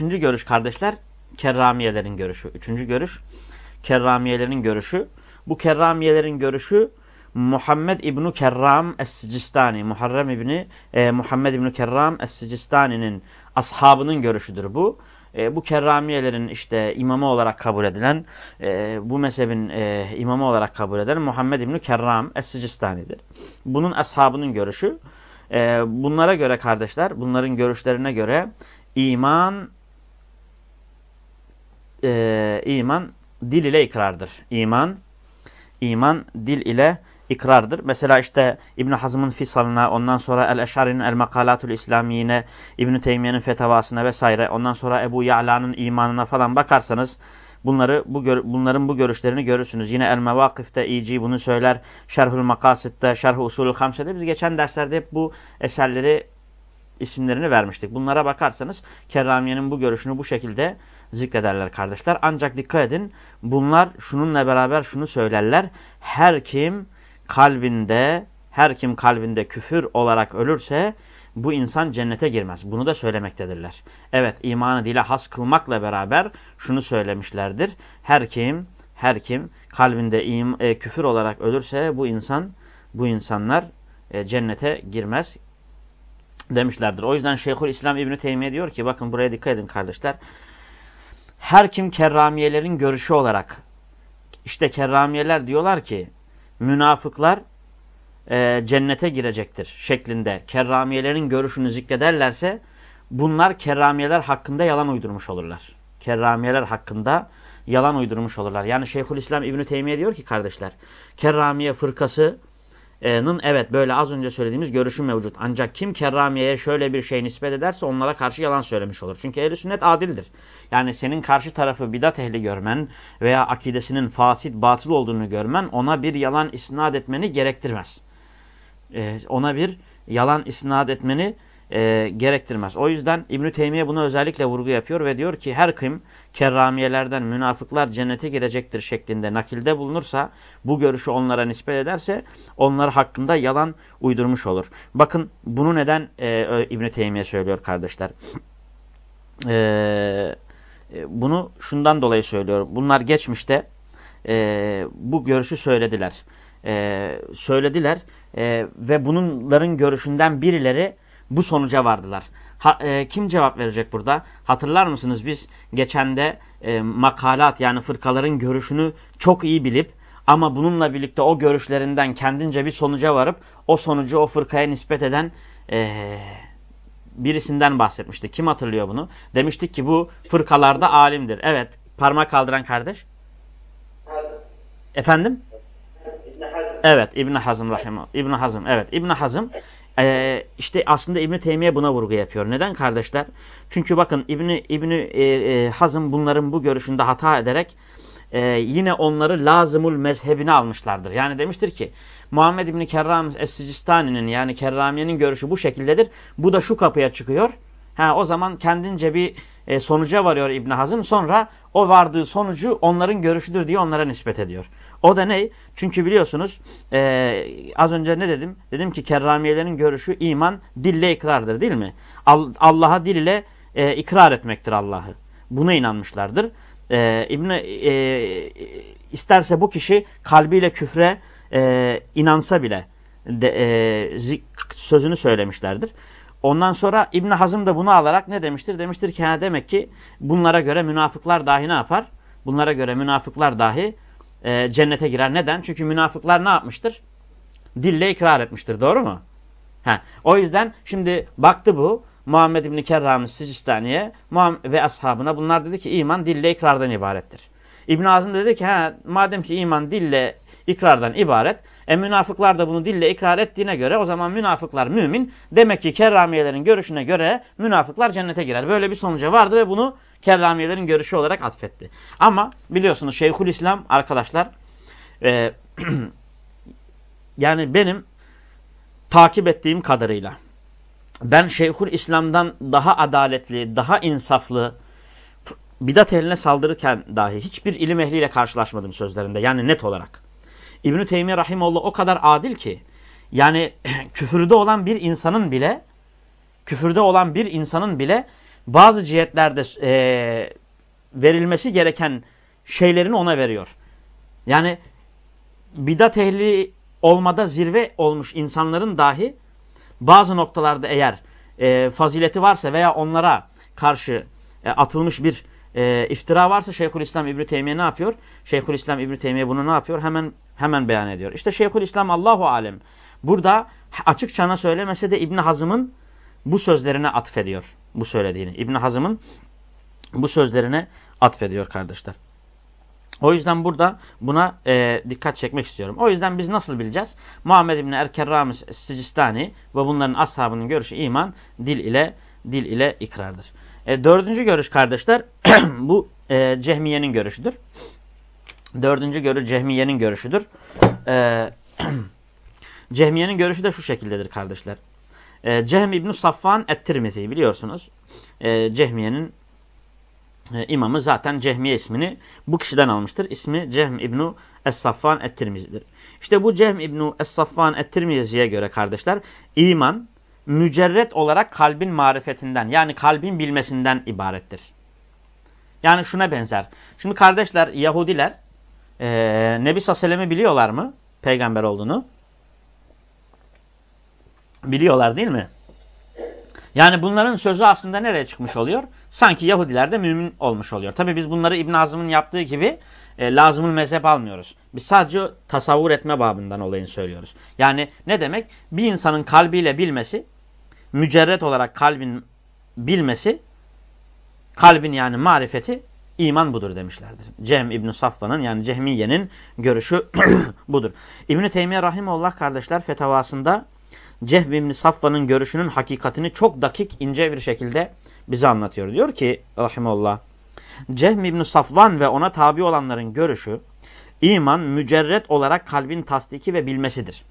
üçüncü görüş kardeşler kerramiyelerin görüşü. Üçüncü görüş kerramiyelerin görüşü. Bu kerramiyelerin görüşü Muhammed İbni Kerram Es-Sicistani, Muharrem İbni e, Muhammed İbni Kerram Es-Sicistani'nin ashabının görüşüdür bu. E, bu kerramiyelerin işte imamı olarak kabul edilen, e, bu mezhebin e, imamı olarak kabul edilen Muhammed İbni Kerram Es-Sicistani'dir. Bunun ashabının görüşü. E, bunlara göre kardeşler, bunların görüşlerine göre iman e, iman dil ile ikrardır. İman, iman dil ile ikrardır. Mesela işte İbn Hazm'ın Fisal'ına, ondan sonra El-Eşari'nin El-Makalatul İslamiyine, İbn Teymiye'nin fetavasına vesaire, ondan sonra Ebu Ya'la'nın imanına falan bakarsanız bunları bu bunların bu görüşlerini görürsünüz. Yine El-Mevakif'te İci bunu söyler. Şerhül Makasit'te, Şerh-i Usulü Hamse'de biz geçen derslerde hep bu eserleri isimlerini vermiştik. Bunlara bakarsanız Kerramiye'nin bu görüşünü bu şekilde zikrederler kardeşler. Ancak dikkat edin bunlar şununla beraber şunu söylerler. Her kim kalbinde her kim kalbinde küfür olarak ölürse bu insan cennete girmez. Bunu da söylemektedirler. Evet imanı dile has kılmakla beraber şunu söylemişlerdir. Her kim her kim kalbinde im, e, küfür olarak ölürse bu insan bu insanlar e, cennete girmez demişlerdir. O yüzden Şeyhül İslam İbn Teymiye diyor ki bakın buraya dikkat edin kardeşler. Her kim kerramiyelerin görüşü olarak işte kerramiyeler diyorlar ki münafıklar e, cennete girecektir şeklinde kerramiyelerin görüşünü zikrederlerse bunlar kerramiyeler hakkında yalan uydurmuş olurlar. Kerramiyeler hakkında yalan uydurmuş olurlar. Yani Şeyhülislam İbn Teymiye diyor ki kardeşler kerramiye fırkası Nın evet böyle az önce söylediğimiz görüşü mevcut. Ancak kim kerramiyeye şöyle bir şey nispet ederse onlara karşı yalan söylemiş olur. Çünkü ehl sünnet adildir. Yani senin karşı tarafı bidat ehli görmen veya akidesinin fasit batıl olduğunu görmen ona bir yalan isnat etmeni gerektirmez. Ee, ona bir yalan isnat etmeni e, gerektirmez. O yüzden İbn-i Teymiye buna özellikle vurgu yapıyor ve diyor ki her kim kerramiyelerden münafıklar cennete girecektir şeklinde nakilde bulunursa bu görüşü onlara nispet ederse onlar hakkında yalan uydurmuş olur. Bakın bunu neden e, İbn-i Teymiye söylüyor kardeşler. E, e, bunu şundan dolayı söylüyor. Bunlar geçmişte e, bu görüşü söylediler. E, söylediler e, ve bunların görüşünden birileri bu sonuca vardılar. Ha, e, kim cevap verecek burada? Hatırlar mısınız biz geçende e, makalat yani fırkaların görüşünü çok iyi bilip ama bununla birlikte o görüşlerinden kendince bir sonuca varıp o sonucu o fırkaya nispet eden e, birisinden bahsetmişti. Kim hatırlıyor bunu? Demiştik ki bu fırkalarda alimdir. Evet parmak kaldıran kardeş. Efendim? Evet İbn Hazım rahimah. İbn Hazım evet İbn Hazım ee, işte aslında İbn Teymiye buna vurgu yapıyor. Neden kardeşler? Çünkü bakın İbn İbn e, e, Hazım bunların bu görüşünde hata ederek e, yine onları lazımul mezhebine almışlardır. Yani demiştir ki Muhammed İbni Kerram Es-Sicistani'nin yani Kerramiye'nin görüşü bu şekildedir. Bu da şu kapıya çıkıyor. Ha, o zaman kendince bir e, sonuca varıyor İbn Hazım. Sonra o vardığı sonucu onların görüşüdür diye onlara nispet ediyor. O da ne? Çünkü biliyorsunuz e, az önce ne dedim? Dedim ki kerramiyelerin görüşü iman dille ikrardır değil mi? Allah'a dil ile e, ikrar etmektir Allah'ı. Buna inanmışlardır. E, İbn e, isterse bu kişi kalbiyle küfre e, inansa bile de, e, sözünü söylemişlerdir. Ondan sonra İbn Hazım da bunu alarak ne demiştir? Demiştir ki demek ki bunlara göre münafıklar dahi ne yapar? Bunlara göre münafıklar dahi e, cennete girer. Neden? Çünkü münafıklar ne yapmıştır? Dille ikrar etmiştir. Doğru mu? Ha, o yüzden şimdi baktı bu Muhammed İbni Kerram Sicistani'ye ve ashabına bunlar dedi ki iman dille ikrardan ibarettir. İbn Azim dedi ki ha, madem ki iman dille ikrardan ibaret e münafıklar da bunu dille ikrar ettiğine göre o zaman münafıklar mümin. Demek ki kerramiyelerin görüşüne göre münafıklar cennete girer. Böyle bir sonuca vardı ve bunu kerramiyelerin görüşü olarak atfetti. Ama biliyorsunuz Şeyhül İslam arkadaşlar e, yani benim takip ettiğim kadarıyla ben Şeyhül İslam'dan daha adaletli, daha insaflı, bidat eline saldırırken dahi hiçbir ilim ehliyle karşılaşmadım sözlerinde. Yani net olarak. İbn-i Teymiye Rahimullah o kadar adil ki yani küfürde olan bir insanın bile küfürde olan bir insanın bile bazı cihetlerde e, verilmesi gereken şeylerini ona veriyor. Yani bidat ehli olmada zirve olmuş insanların dahi bazı noktalarda eğer e, fazileti varsa veya onlara karşı e, atılmış bir e, iftira varsa Şeyhülislam İbni Teymiye ne yapıyor? Şeyhülislam İbni Teymiye bunu ne yapıyor? Hemen hemen beyan ediyor. İşte Şeyhülislam Allahu alem burada açıkçana söylemese de İbn Hazım'ın bu sözlerine atfediyor bu söylediğini. İbn Hazım'ın bu sözlerine atfediyor kardeşler. O yüzden burada buna e, dikkat çekmek istiyorum. O yüzden biz nasıl bileceğiz? Muhammed İbni Erkerram Sicistani ve bunların ashabının görüşü iman dil ile dil ile ikrardır. E, dördüncü görüş kardeşler bu e, Cehmiye'nin görüşüdür. Dördüncü görüş Cehmiye'nin görüşüdür. E, Cehmiye'nin görüşü de şu şekildedir kardeşler. E, Cehm İbn Safvan Et-Tirmizi biliyorsunuz. E, Cehmiye'nin e, imamı zaten Cehmiye ismini bu kişiden almıştır. İsmi Cehm İbnu Es-Saffan Et-Tirmizi'dir. İşte bu Cehm İbnu Es-Saffan Et-Tirmizi'ye göre kardeşler iman mücerret olarak kalbin marifetinden yani kalbin bilmesinden ibarettir. Yani şuna benzer. Şimdi kardeşler Yahudiler e, Nebi Sassalem'i biliyorlar mı? Peygamber olduğunu. Biliyorlar değil mi? Yani bunların sözü aslında nereye çıkmış oluyor? Sanki Yahudiler de mümin olmuş oluyor. Tabi biz bunları İbn Azm'ın yaptığı gibi e, lazımül mezhep almıyoruz. Biz sadece tasavvur etme babından olayını söylüyoruz. Yani ne demek? Bir insanın kalbiyle bilmesi, mücerret olarak kalbin bilmesi, kalbin yani marifeti iman budur demişlerdir. Cem İbn Safvan'ın yani Cehmiye'nin görüşü budur. İbn Teymiye rahimullah kardeşler fetavasında Cehm İbn Safvan'ın görüşünün hakikatini çok dakik ince bir şekilde bize anlatıyor. Diyor ki rahimullah Cehm İbn Safvan ve ona tabi olanların görüşü iman mücerret olarak kalbin tasdiki ve bilmesidir.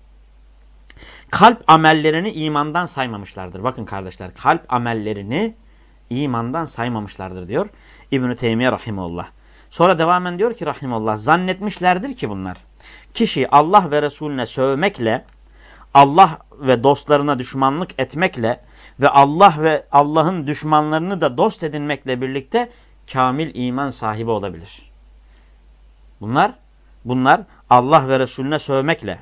Kalp amellerini imandan saymamışlardır. Bakın kardeşler kalp amellerini imandan saymamışlardır diyor İbn-i Teymiye Rahimullah. Sonra devamen diyor ki Rahimullah zannetmişlerdir ki bunlar. Kişi Allah ve Resulüne sövmekle Allah ve dostlarına düşmanlık etmekle ve Allah ve Allah'ın düşmanlarını da dost edinmekle birlikte kamil iman sahibi olabilir. Bunlar bunlar Allah ve Resulüne sövmekle,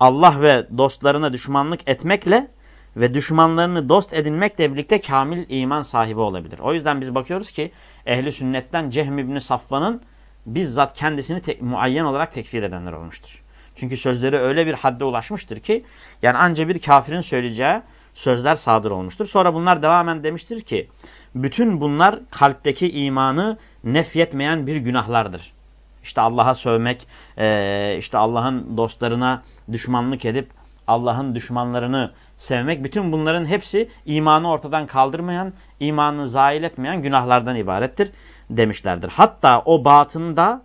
Allah ve dostlarına düşmanlık etmekle ve düşmanlarını dost edinmekle birlikte kamil iman sahibi olabilir. O yüzden biz bakıyoruz ki ehli sünnetten Cehm İbni Safvan'ın bizzat kendisini tek, muayyen olarak tekfir edenler olmuştur. Çünkü sözleri öyle bir hadde ulaşmıştır ki yani anca bir kafirin söyleyeceği sözler sadır olmuştur. Sonra bunlar devamen demiştir ki bütün bunlar kalpteki imanı nefyetmeyen bir günahlardır. İşte Allah'a sövmek, işte Allah'ın dostlarına düşmanlık edip Allah'ın düşmanlarını sevmek, bütün bunların hepsi imanı ortadan kaldırmayan, imanını zail etmeyen günahlardan ibarettir demişlerdir. Hatta o batında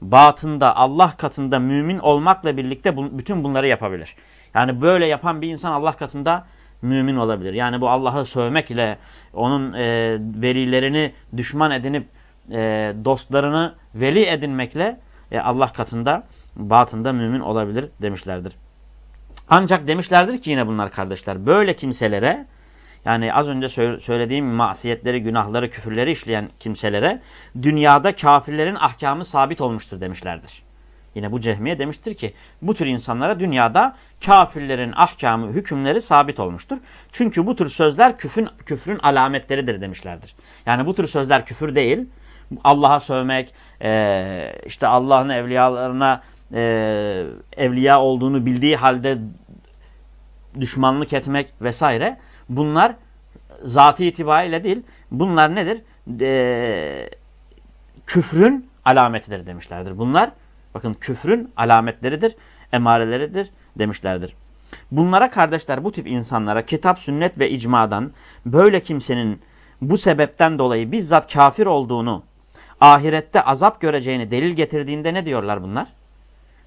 batında Allah katında mümin olmakla birlikte bu, bütün bunları yapabilir. Yani böyle yapan bir insan Allah katında mümin olabilir. Yani bu Allah'ı sövmek ile onun e, velilerini düşman edinip e, dostlarını veli edinmekle e, Allah katında batında mümin olabilir demişlerdir. Ancak demişlerdir ki yine bunlar kardeşler böyle kimselere yani az önce söylediğim masiyetleri, günahları, küfürleri işleyen kimselere dünyada kafirlerin ahkamı sabit olmuştur demişlerdir. Yine bu cehmiye demiştir ki bu tür insanlara dünyada kafirlerin ahkamı, hükümleri sabit olmuştur. Çünkü bu tür sözler küfrün, küfrün alametleridir demişlerdir. Yani bu tür sözler küfür değil. Allah'a sövmek, e, işte Allah'ın evliyalarına e, evliya olduğunu bildiği halde düşmanlık etmek vesaire bunlar zatı itibariyle değil. Bunlar nedir? E, küfrün alametidir demişlerdir. Bunlar bakın küfrün alametleridir, emareleridir demişlerdir. Bunlara kardeşler bu tip insanlara kitap, sünnet ve icmadan böyle kimsenin bu sebepten dolayı bizzat kafir olduğunu, ahirette azap göreceğini delil getirdiğinde ne diyorlar bunlar?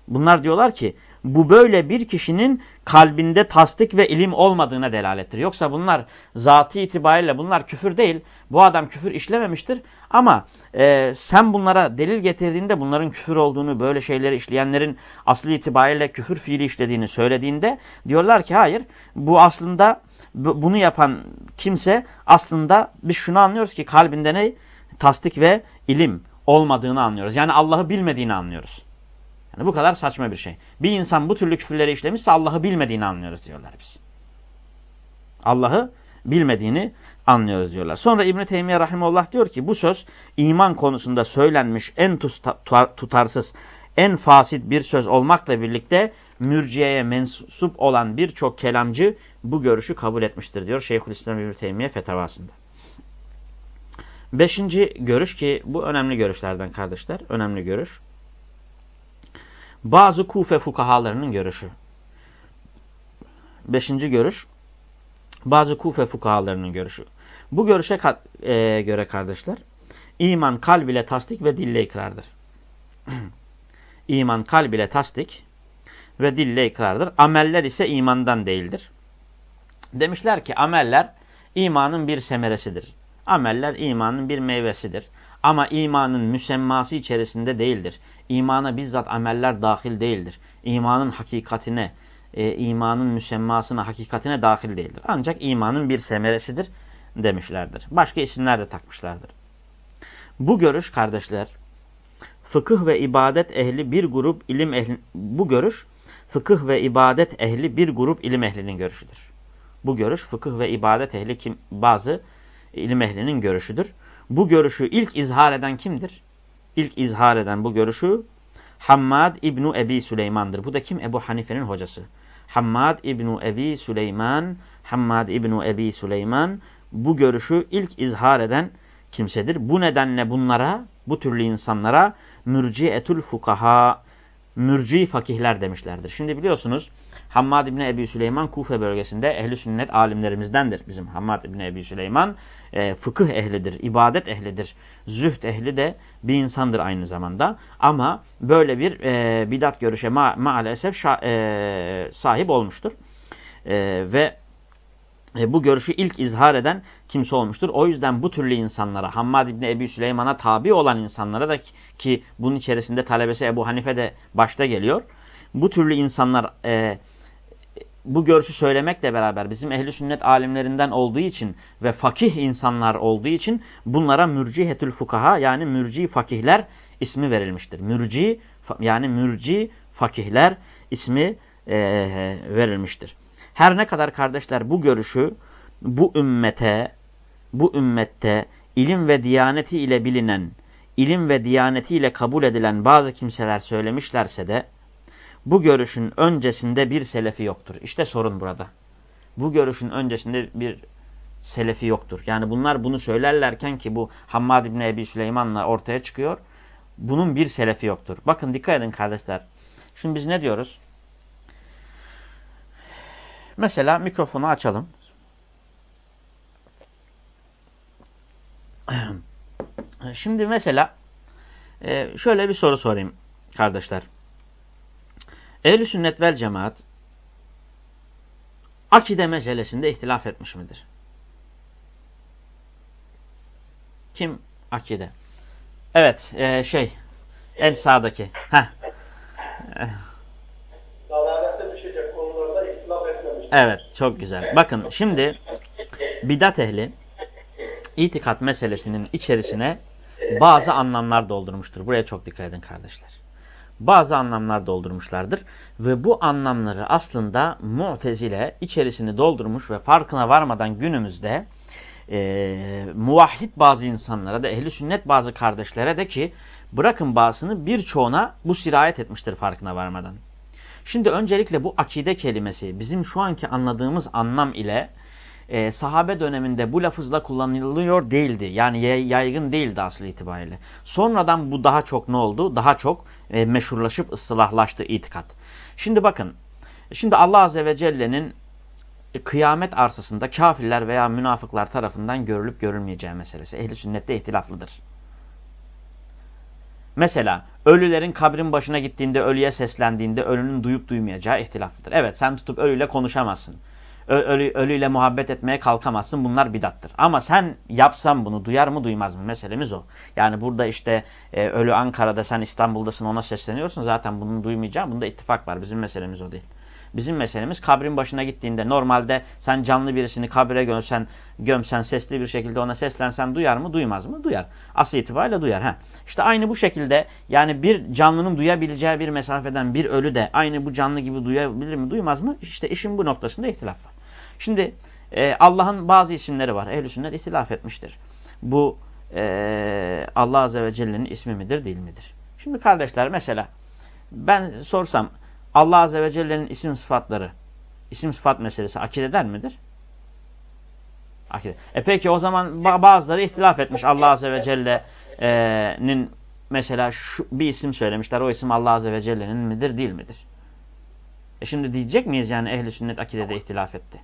Bunlar diyorlar ki bu böyle bir kişinin kalbinde tasdik ve ilim olmadığına delalettir. Yoksa bunlar zatı itibariyle bunlar küfür değil. Bu adam küfür işlememiştir. Ama e, sen bunlara delil getirdiğinde bunların küfür olduğunu, böyle şeyleri işleyenlerin aslı itibariyle küfür fiili işlediğini söylediğinde diyorlar ki hayır bu aslında bunu yapan kimse aslında biz şunu anlıyoruz ki kalbinde ne? Tasdik ve ilim olmadığını anlıyoruz. Yani Allah'ı bilmediğini anlıyoruz. Yani bu kadar saçma bir şey. Bir insan bu türlü küfürleri işlemişse Allah'ı bilmediğini anlıyoruz diyorlar biz. Allah'ı bilmediğini anlıyoruz diyorlar. Sonra İbn-i Teymiye Rahimullah diyor ki bu söz iman konusunda söylenmiş en tutarsız, en fasit bir söz olmakla birlikte mürciyeye mensup olan birçok kelamcı bu görüşü kabul etmiştir diyor Şeyhülislam İbn-i Teymiye fetavasında. Beşinci görüş ki bu önemli görüşlerden kardeşler. Önemli görüş. Bazı Kufe fukahalarının görüşü. Beşinci görüş. Bazı Kufe fukahalarının görüşü. Bu görüşe e, göre kardeşler iman kalb ile tasdik ve dille ikrardır. İman kalb ile tasdik ve dille ikrardır. Ameller ise imandan değildir. Demişler ki ameller imanın bir semeresidir. Ameller imanın bir meyvesidir. Ama imanın müsemması içerisinde değildir. İmana bizzat ameller dahil değildir. İmanın hakikatine, e, imanın müsemmasına, hakikatine dahil değildir. Ancak imanın bir semeresidir demişlerdir. Başka isimler de takmışlardır. Bu görüş kardeşler, fıkıh ve ibadet ehli bir grup ilim ehli, bu görüş fıkıh ve ibadet ehli bir grup ilim ehlinin görüşüdür. Bu görüş fıkıh ve ibadet ehli kim, bazı ilim ehlinin görüşüdür. Bu görüşü ilk izhar eden kimdir? İlk izhar eden bu görüşü Hammad İbnu Ebi Süleyman'dır. Bu da kim? Ebu Hanife'nin hocası. Hammad İbnu Ebi Süleyman, Hammad İbnu Ebi Süleyman bu görüşü ilk izhar eden kimsedir. Bu nedenle bunlara, bu türlü insanlara mürcietül fukaha, mürci fakihler demişlerdir. Şimdi biliyorsunuz Hammad İbni Ebi Süleyman Kufe bölgesinde ehli sünnet alimlerimizdendir. Bizim Hammad İbni Ebi Süleyman e, fıkıh ehlidir, ibadet ehlidir, zühd ehli de bir insandır aynı zamanda. Ama böyle bir e, bidat görüşe ma maalesef e, sahip olmuştur. E, ve e, bu görüşü ilk izhar eden kimse olmuştur. O yüzden bu türlü insanlara, Hammad İbni Ebi Süleyman'a tabi olan insanlara da ki bunun içerisinde talebesi Ebu Hanife de başta geliyor. Bu türlü insanlar e, bu görüşü söylemekle beraber bizim ehli sünnet alimlerinden olduğu için ve fakih insanlar olduğu için bunlara mürcihetül fukaha yani mürci fakihler ismi verilmiştir. Mürci yani mürci fakihler ismi e, verilmiştir. Her ne kadar kardeşler bu görüşü bu ümmete, bu ümmette ilim ve diyaneti ile bilinen, ilim ve diyaneti ile kabul edilen bazı kimseler söylemişlerse de bu görüşün öncesinde bir selefi yoktur. İşte sorun burada. Bu görüşün öncesinde bir selefi yoktur. Yani bunlar bunu söylerlerken ki bu Hammad İbni Ebi Süleyman'la ortaya çıkıyor. Bunun bir selefi yoktur. Bakın dikkat edin kardeşler. Şimdi biz ne diyoruz? Mesela mikrofonu açalım. Şimdi mesela e, şöyle bir soru sorayım kardeşler. Ehl-i sünnet vel cemaat akide meselesinde ihtilaf etmiş midir? Kim akide? Evet, e, şey, en sağdaki. Heh. Evet, çok güzel. Bakın şimdi bidat ehli itikat meselesinin içerisine bazı anlamlar doldurmuştur. Buraya çok dikkat edin kardeşler bazı anlamlar doldurmuşlardır. Ve bu anlamları aslında Mu'tezile içerisini doldurmuş ve farkına varmadan günümüzde e, muvahhid bazı insanlara da ehli sünnet bazı kardeşlere de ki bırakın bazısını birçoğuna bu sirayet etmiştir farkına varmadan. Şimdi öncelikle bu akide kelimesi bizim şu anki anladığımız anlam ile e, sahabe döneminde bu lafızla kullanılıyor değildi. Yani yaygın değildi aslı itibariyle. Sonradan bu daha çok ne oldu? Daha çok e, meşhurlaşıp ıslahlaştı itikat. Şimdi bakın. Şimdi Allah Azze ve Celle'nin kıyamet arsasında kafirler veya münafıklar tarafından görülüp görülmeyeceği meselesi. Ehli sünnette ihtilaflıdır. Mesela ölülerin kabrin başına gittiğinde, ölüye seslendiğinde ölünün duyup duymayacağı ihtilaflıdır. Evet sen tutup ölüyle konuşamazsın. Ölü, ölüyle muhabbet etmeye kalkamazsın. Bunlar bidattır. Ama sen yapsan bunu duyar mı duymaz mı? Meselemiz o. Yani burada işte e, ölü Ankara'da sen İstanbul'dasın ona sesleniyorsun. Zaten bunu duymayacağım. Bunda ittifak var. Bizim meselemiz o değil. Bizim meselemiz kabrin başına gittiğinde normalde sen canlı birisini kabre gömsen, gömsen sesli bir şekilde ona seslensen duyar mı duymaz mı? Duyar. Asıl itibariyle duyar. Ha. İşte aynı bu şekilde yani bir canlının duyabileceği bir mesafeden bir ölü de aynı bu canlı gibi duyabilir mi duymaz mı? İşte işin bu noktasında ihtilaf var. Şimdi e, Allah'ın bazı isimleri var. Ehl-i sünnet ihtilaf etmiştir. Bu e, Allah Azze ve Celle'nin ismi midir değil midir? Şimdi kardeşler mesela ben sorsam Allah Azze ve Celle'nin isim sıfatları, isim sıfat meselesi akideden midir? Akide. E peki o zaman bazıları ihtilaf etmiş Allah Azze ve Celle'nin mesela şu, bir isim söylemişler. O isim Allah Azze ve Celle'nin midir değil midir? E şimdi diyecek miyiz yani ehli sünnet akidede ihtilaf etti?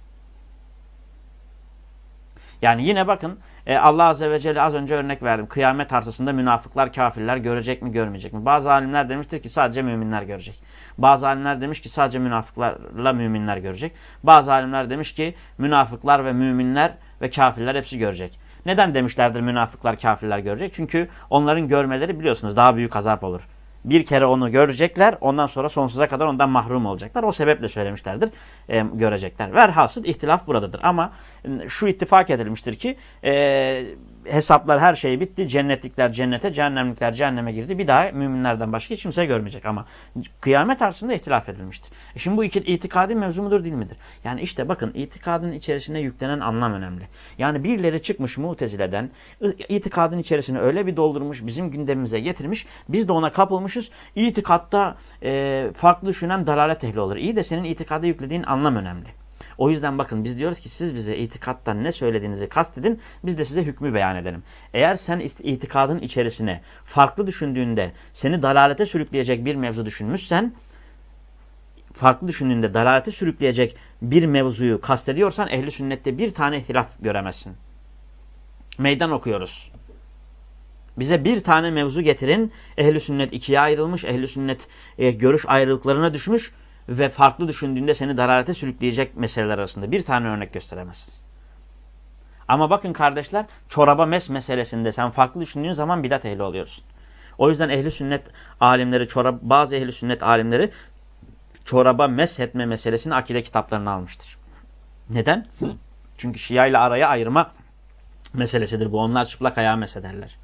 Yani yine bakın e, Allah Azze ve Celle az önce örnek verdim. Kıyamet arsasında münafıklar, kafirler görecek mi, görmeyecek mi? Bazı alimler demiştir ki sadece müminler görecek. Bazı alimler demiş ki sadece münafıklarla müminler görecek. Bazı alimler demiş ki münafıklar ve müminler ve kafirler hepsi görecek. Neden demişlerdir münafıklar, kafirler görecek? Çünkü onların görmeleri biliyorsunuz daha büyük azap olur bir kere onu görecekler. Ondan sonra sonsuza kadar ondan mahrum olacaklar. O sebeple söylemişlerdir. E, görecekler. Verhasıl ihtilaf buradadır. Ama e, şu ittifak edilmiştir ki e, hesaplar her şey bitti. Cennetlikler cennete, cehennemlikler cehenneme girdi. Bir daha müminlerden başka hiç kimse görmeyecek. Ama kıyamet arsında ihtilaf edilmiştir. E şimdi bu iki itikadi mevzu mudur değil midir? Yani işte bakın itikadın içerisine yüklenen anlam önemli. Yani birileri çıkmış mutezileden itikadın içerisine öyle bir doldurmuş bizim gündemimize getirmiş. Biz de ona kapılmışız. İtikatta e, farklı düşünen dalalet ehli olur. İyi de senin itikada yüklediğin anlam önemli. O yüzden bakın biz diyoruz ki siz bize itikattan ne söylediğinizi kastedin biz de size hükmü beyan edelim. Eğer sen itikadın içerisine farklı düşündüğünde seni dalalete sürükleyecek bir mevzu düşünmüşsen farklı düşündüğünde dalalete sürükleyecek bir mevzuyu kastediyorsan ehli sünnette bir tane ihtilaf göremezsin. Meydan okuyoruz. Bize bir tane mevzu getirin. Ehli sünnet ikiye ayrılmış. Ehli sünnet e, görüş ayrılıklarına düşmüş ve farklı düşündüğünde seni daralete sürükleyecek meseleler arasında bir tane örnek gösteremezsin. Ama bakın kardeşler çoraba mes meselesinde sen farklı düşündüğün zaman bidat ehli oluyorsun. O yüzden ehli sünnet alimleri, çorab, bazı ehli sünnet alimleri çoraba mes etme meselesini akide kitaplarına almıştır. Neden? Çünkü Şia ile araya ayırma meselesidir bu. Onlar çıplak ayağı mesederler.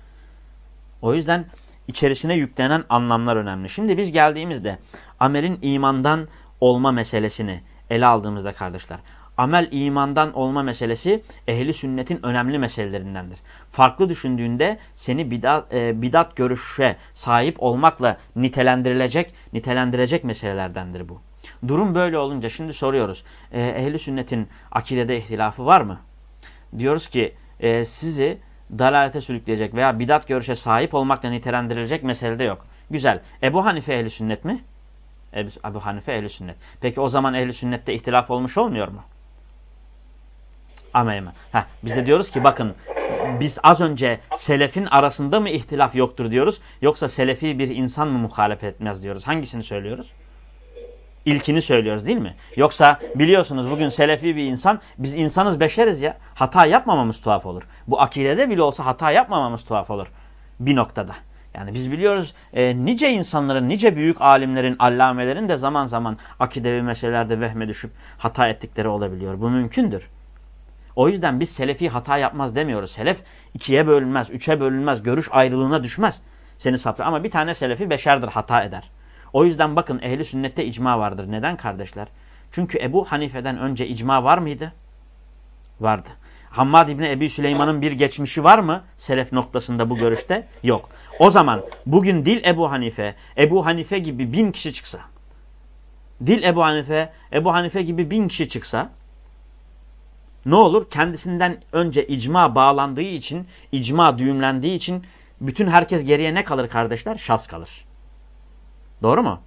O yüzden içerisine yüklenen anlamlar önemli. Şimdi biz geldiğimizde amelin imandan olma meselesini ele aldığımızda kardeşler, amel imandan olma meselesi ehli sünnetin önemli meselelerindendir. Farklı düşündüğünde seni bidat, e, bidat görüşe sahip olmakla nitelendirilecek, nitelendirecek meselelerdendir bu. Durum böyle olunca şimdi soruyoruz. E, ehli sünnetin akidede ihtilafı var mı? Diyoruz ki e, sizi dalalete sürükleyecek veya bidat görüşe sahip olmakla nitelendirilecek meselede yok. Güzel. Ebu Hanife ehli sünnet mi? Ebu, Hanife ehli sünnet. Peki o zaman ehli sünnette ihtilaf olmuş olmuyor mu? Ama hemen. Heh, biz de diyoruz ki bakın biz az önce selefin arasında mı ihtilaf yoktur diyoruz yoksa selefi bir insan mı muhalefet etmez diyoruz. Hangisini söylüyoruz? İlkini söylüyoruz değil mi? Yoksa biliyorsunuz bugün selefi bir insan, biz insanız beşeriz ya, hata yapmamamız tuhaf olur. Bu akidede bile olsa hata yapmamamız tuhaf olur bir noktada. Yani biz biliyoruz e, nice insanların, nice büyük alimlerin, allamelerin de zaman zaman akidevi meselelerde vehme düşüp hata ettikleri olabiliyor. Bu mümkündür. O yüzden biz selefi hata yapmaz demiyoruz. Selef ikiye bölünmez, üçe bölünmez, görüş ayrılığına düşmez. Seni saptır. Ama bir tane selefi beşerdir, hata eder. O yüzden bakın ehli sünnette icma vardır. Neden kardeşler? Çünkü Ebu Hanife'den önce icma var mıydı? Vardı. Hammad İbni Ebi Süleyman'ın bir geçmişi var mı? Selef noktasında bu görüşte? Yok. O zaman bugün dil Ebu Hanife, Ebu Hanife gibi bin kişi çıksa, dil Ebu Hanife, Ebu Hanife gibi bin kişi çıksa, ne olur? Kendisinden önce icma bağlandığı için, icma düğümlendiği için bütün herkes geriye ne kalır kardeşler? Şas kalır. Doğru mu?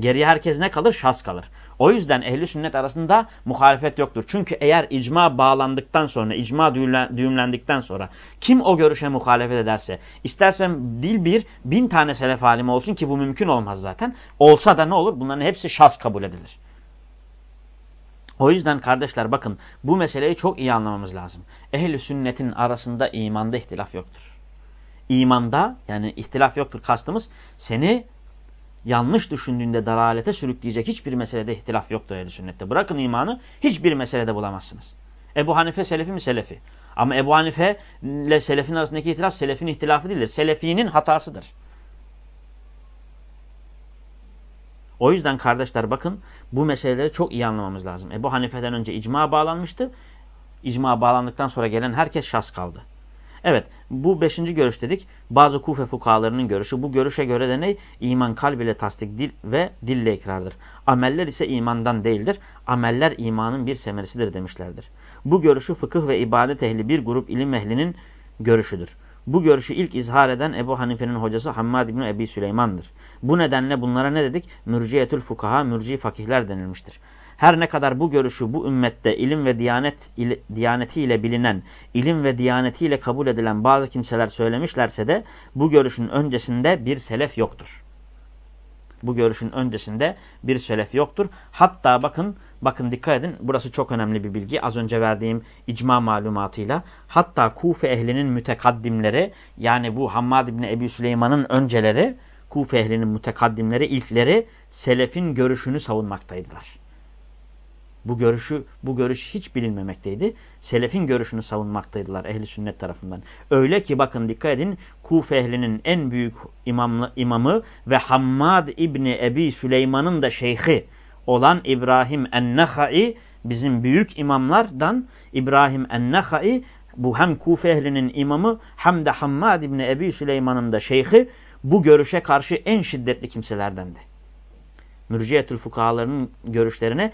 Geriye herkes ne kalır? Şas kalır. O yüzden ehli sünnet arasında muhalefet yoktur. Çünkü eğer icma bağlandıktan sonra, icma düğümlendikten sonra kim o görüşe muhalefet ederse, istersen dil bir, bin tane selef alimi olsun ki bu mümkün olmaz zaten. Olsa da ne olur? Bunların hepsi şas kabul edilir. O yüzden kardeşler bakın bu meseleyi çok iyi anlamamız lazım. Ehli sünnetin arasında imanda ihtilaf yoktur. İmanda yani ihtilaf yoktur kastımız seni yanlış düşündüğünde dalalete sürükleyecek hiçbir meselede ihtilaf yoktur ehl sünnette. Bırakın imanı hiçbir meselede bulamazsınız. Ebu Hanife selefi mi selefi? Ama Ebu Hanife ile selefin arasındaki ihtilaf selefin ihtilafı değildir. Selefinin hatasıdır. O yüzden kardeşler bakın bu meseleleri çok iyi anlamamız lazım. Ebu Hanife'den önce icma bağlanmıştı. İcma bağlandıktan sonra gelen herkes şas kaldı. Evet bu beşinci görüş dedik. Bazı kufe fukalarının görüşü. Bu görüşe göre de ne? İman kalb ile tasdik dil ve dille ikrardır. Ameller ise imandan değildir. Ameller imanın bir semerisidir demişlerdir. Bu görüşü fıkıh ve ibadet ehli bir grup ilim ehlinin görüşüdür. Bu görüşü ilk izhar eden Ebu Hanife'nin hocası Hammad İbni Ebi Süleyman'dır. Bu nedenle bunlara ne dedik? Mürciyetül fukaha, mürci fakihler denilmiştir. Her ne kadar bu görüşü bu ümmette ilim ve diyanet ile, diyanetiyle bilinen, ilim ve diyanetiyle kabul edilen bazı kimseler söylemişlerse de bu görüşün öncesinde bir selef yoktur. Bu görüşün öncesinde bir selef yoktur. Hatta bakın, bakın dikkat edin burası çok önemli bir bilgi. Az önce verdiğim icma malumatıyla. Hatta Kufe ehlinin mütekaddimleri yani bu Hammad İbni Ebi Süleyman'ın önceleri Kufe ehlinin mütekaddimleri ilkleri selefin görüşünü savunmaktaydılar. Bu görüşü bu görüş hiç bilinmemekteydi. Selefin görüşünü savunmaktaydılar ehli sünnet tarafından. Öyle ki bakın dikkat edin Kufe ehlinin en büyük imamlı, imamı ve Hammad İbni Ebi Süleyman'ın da şeyhi olan İbrahim en-Nehai bizim büyük imamlardan İbrahim en-Nehai bu hem Kufe ehlinin imamı hem de Hammad İbni Ebi Süleyman'ın da şeyhi bu görüşe karşı en şiddetli kimselerdendi. Mürciyetül fukahalarının görüşlerine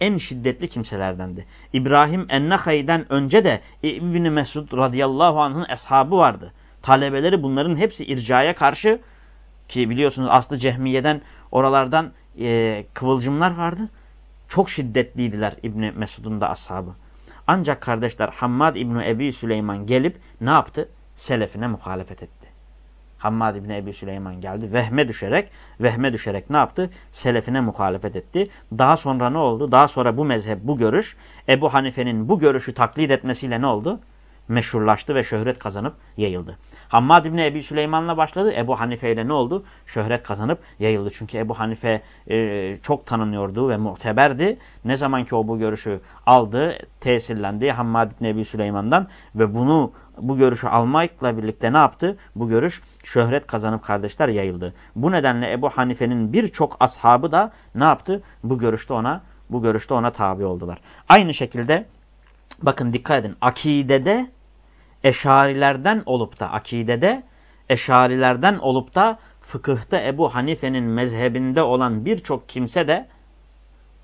en şiddetli kimselerdendi. İbrahim Ennehay'den önce de İbni Mesud radıyallahu anh'ın eshabı vardı. Talebeleri bunların hepsi ircaya karşı ki biliyorsunuz aslı cehmiyeden oralardan e, kıvılcımlar vardı. Çok şiddetliydiler İbni Mesud'un da ashabı. Ancak kardeşler Hammad İbni Ebi Süleyman gelip ne yaptı? Selefine muhalefet etti. Hammad İbni Ebi Süleyman geldi. Vehme düşerek, vehme düşerek ne yaptı? Selefine muhalefet etti. Daha sonra ne oldu? Daha sonra bu mezhep, bu görüş, Ebu Hanife'nin bu görüşü taklit etmesiyle ne oldu? Meşhurlaştı ve şöhret kazanıp yayıldı. Hammad İbni Ebi Süleyman'la başladı. Ebu Hanife ile ne oldu? Şöhret kazanıp yayıldı. Çünkü Ebu Hanife e, çok tanınıyordu ve muhteberdi. Ne zaman ki o bu görüşü aldı, tesirlendi Hammad İbni Ebi Süleyman'dan ve bunu bu görüşü almakla birlikte ne yaptı? Bu görüş şöhret kazanıp kardeşler yayıldı. Bu nedenle Ebu Hanife'nin birçok ashabı da ne yaptı? Bu görüşte ona bu görüşte ona tabi oldular. Aynı şekilde bakın dikkat edin. Akidede eşarilerden olup da akidede eşarilerden olup da fıkıhta Ebu Hanife'nin mezhebinde olan birçok kimse de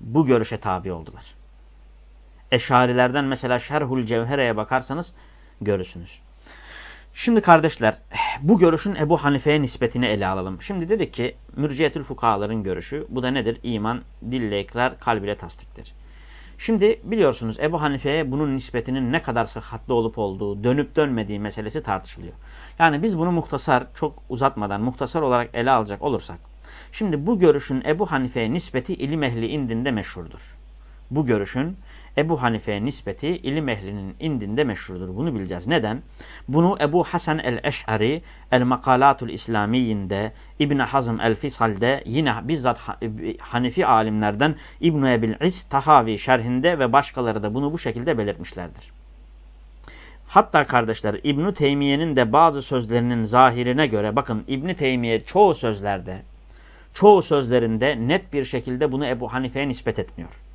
bu görüşe tabi oldular. Eşarilerden mesela Şerhul Cevhere'ye bakarsanız görürsünüz. Şimdi kardeşler bu görüşün Ebu Hanife'ye nispetini ele alalım. Şimdi dedik ki mürciyetül fukahaların görüşü bu da nedir? İman dille ikrar kalb ile tasdiktir. Şimdi biliyorsunuz Ebu Hanife'ye bunun nispetinin ne kadar sıhhatli olup olduğu, dönüp dönmediği meselesi tartışılıyor. Yani biz bunu muhtasar, çok uzatmadan muhtasar olarak ele alacak olursak. Şimdi bu görüşün Ebu Hanife'ye nispeti ilim ehli indinde meşhurdur. Bu görüşün Ebu Hanife'ye nispeti ilim ehlinin indinde meşhurdur. Bunu bileceğiz. Neden? Bunu Ebu Hasan el-Eş'ari El-Makalatul İslamiyinde İbn Hazm el-Fisal'de yine bizzat Hanifi alimlerden İbn Ebil İz Tahavi şerhinde ve başkaları da bunu bu şekilde belirtmişlerdir. Hatta kardeşler İbn Teymiye'nin de bazı sözlerinin zahirine göre bakın İbn Teymiye çoğu sözlerde çoğu sözlerinde net bir şekilde bunu Ebu Hanife'ye nispet etmiyor.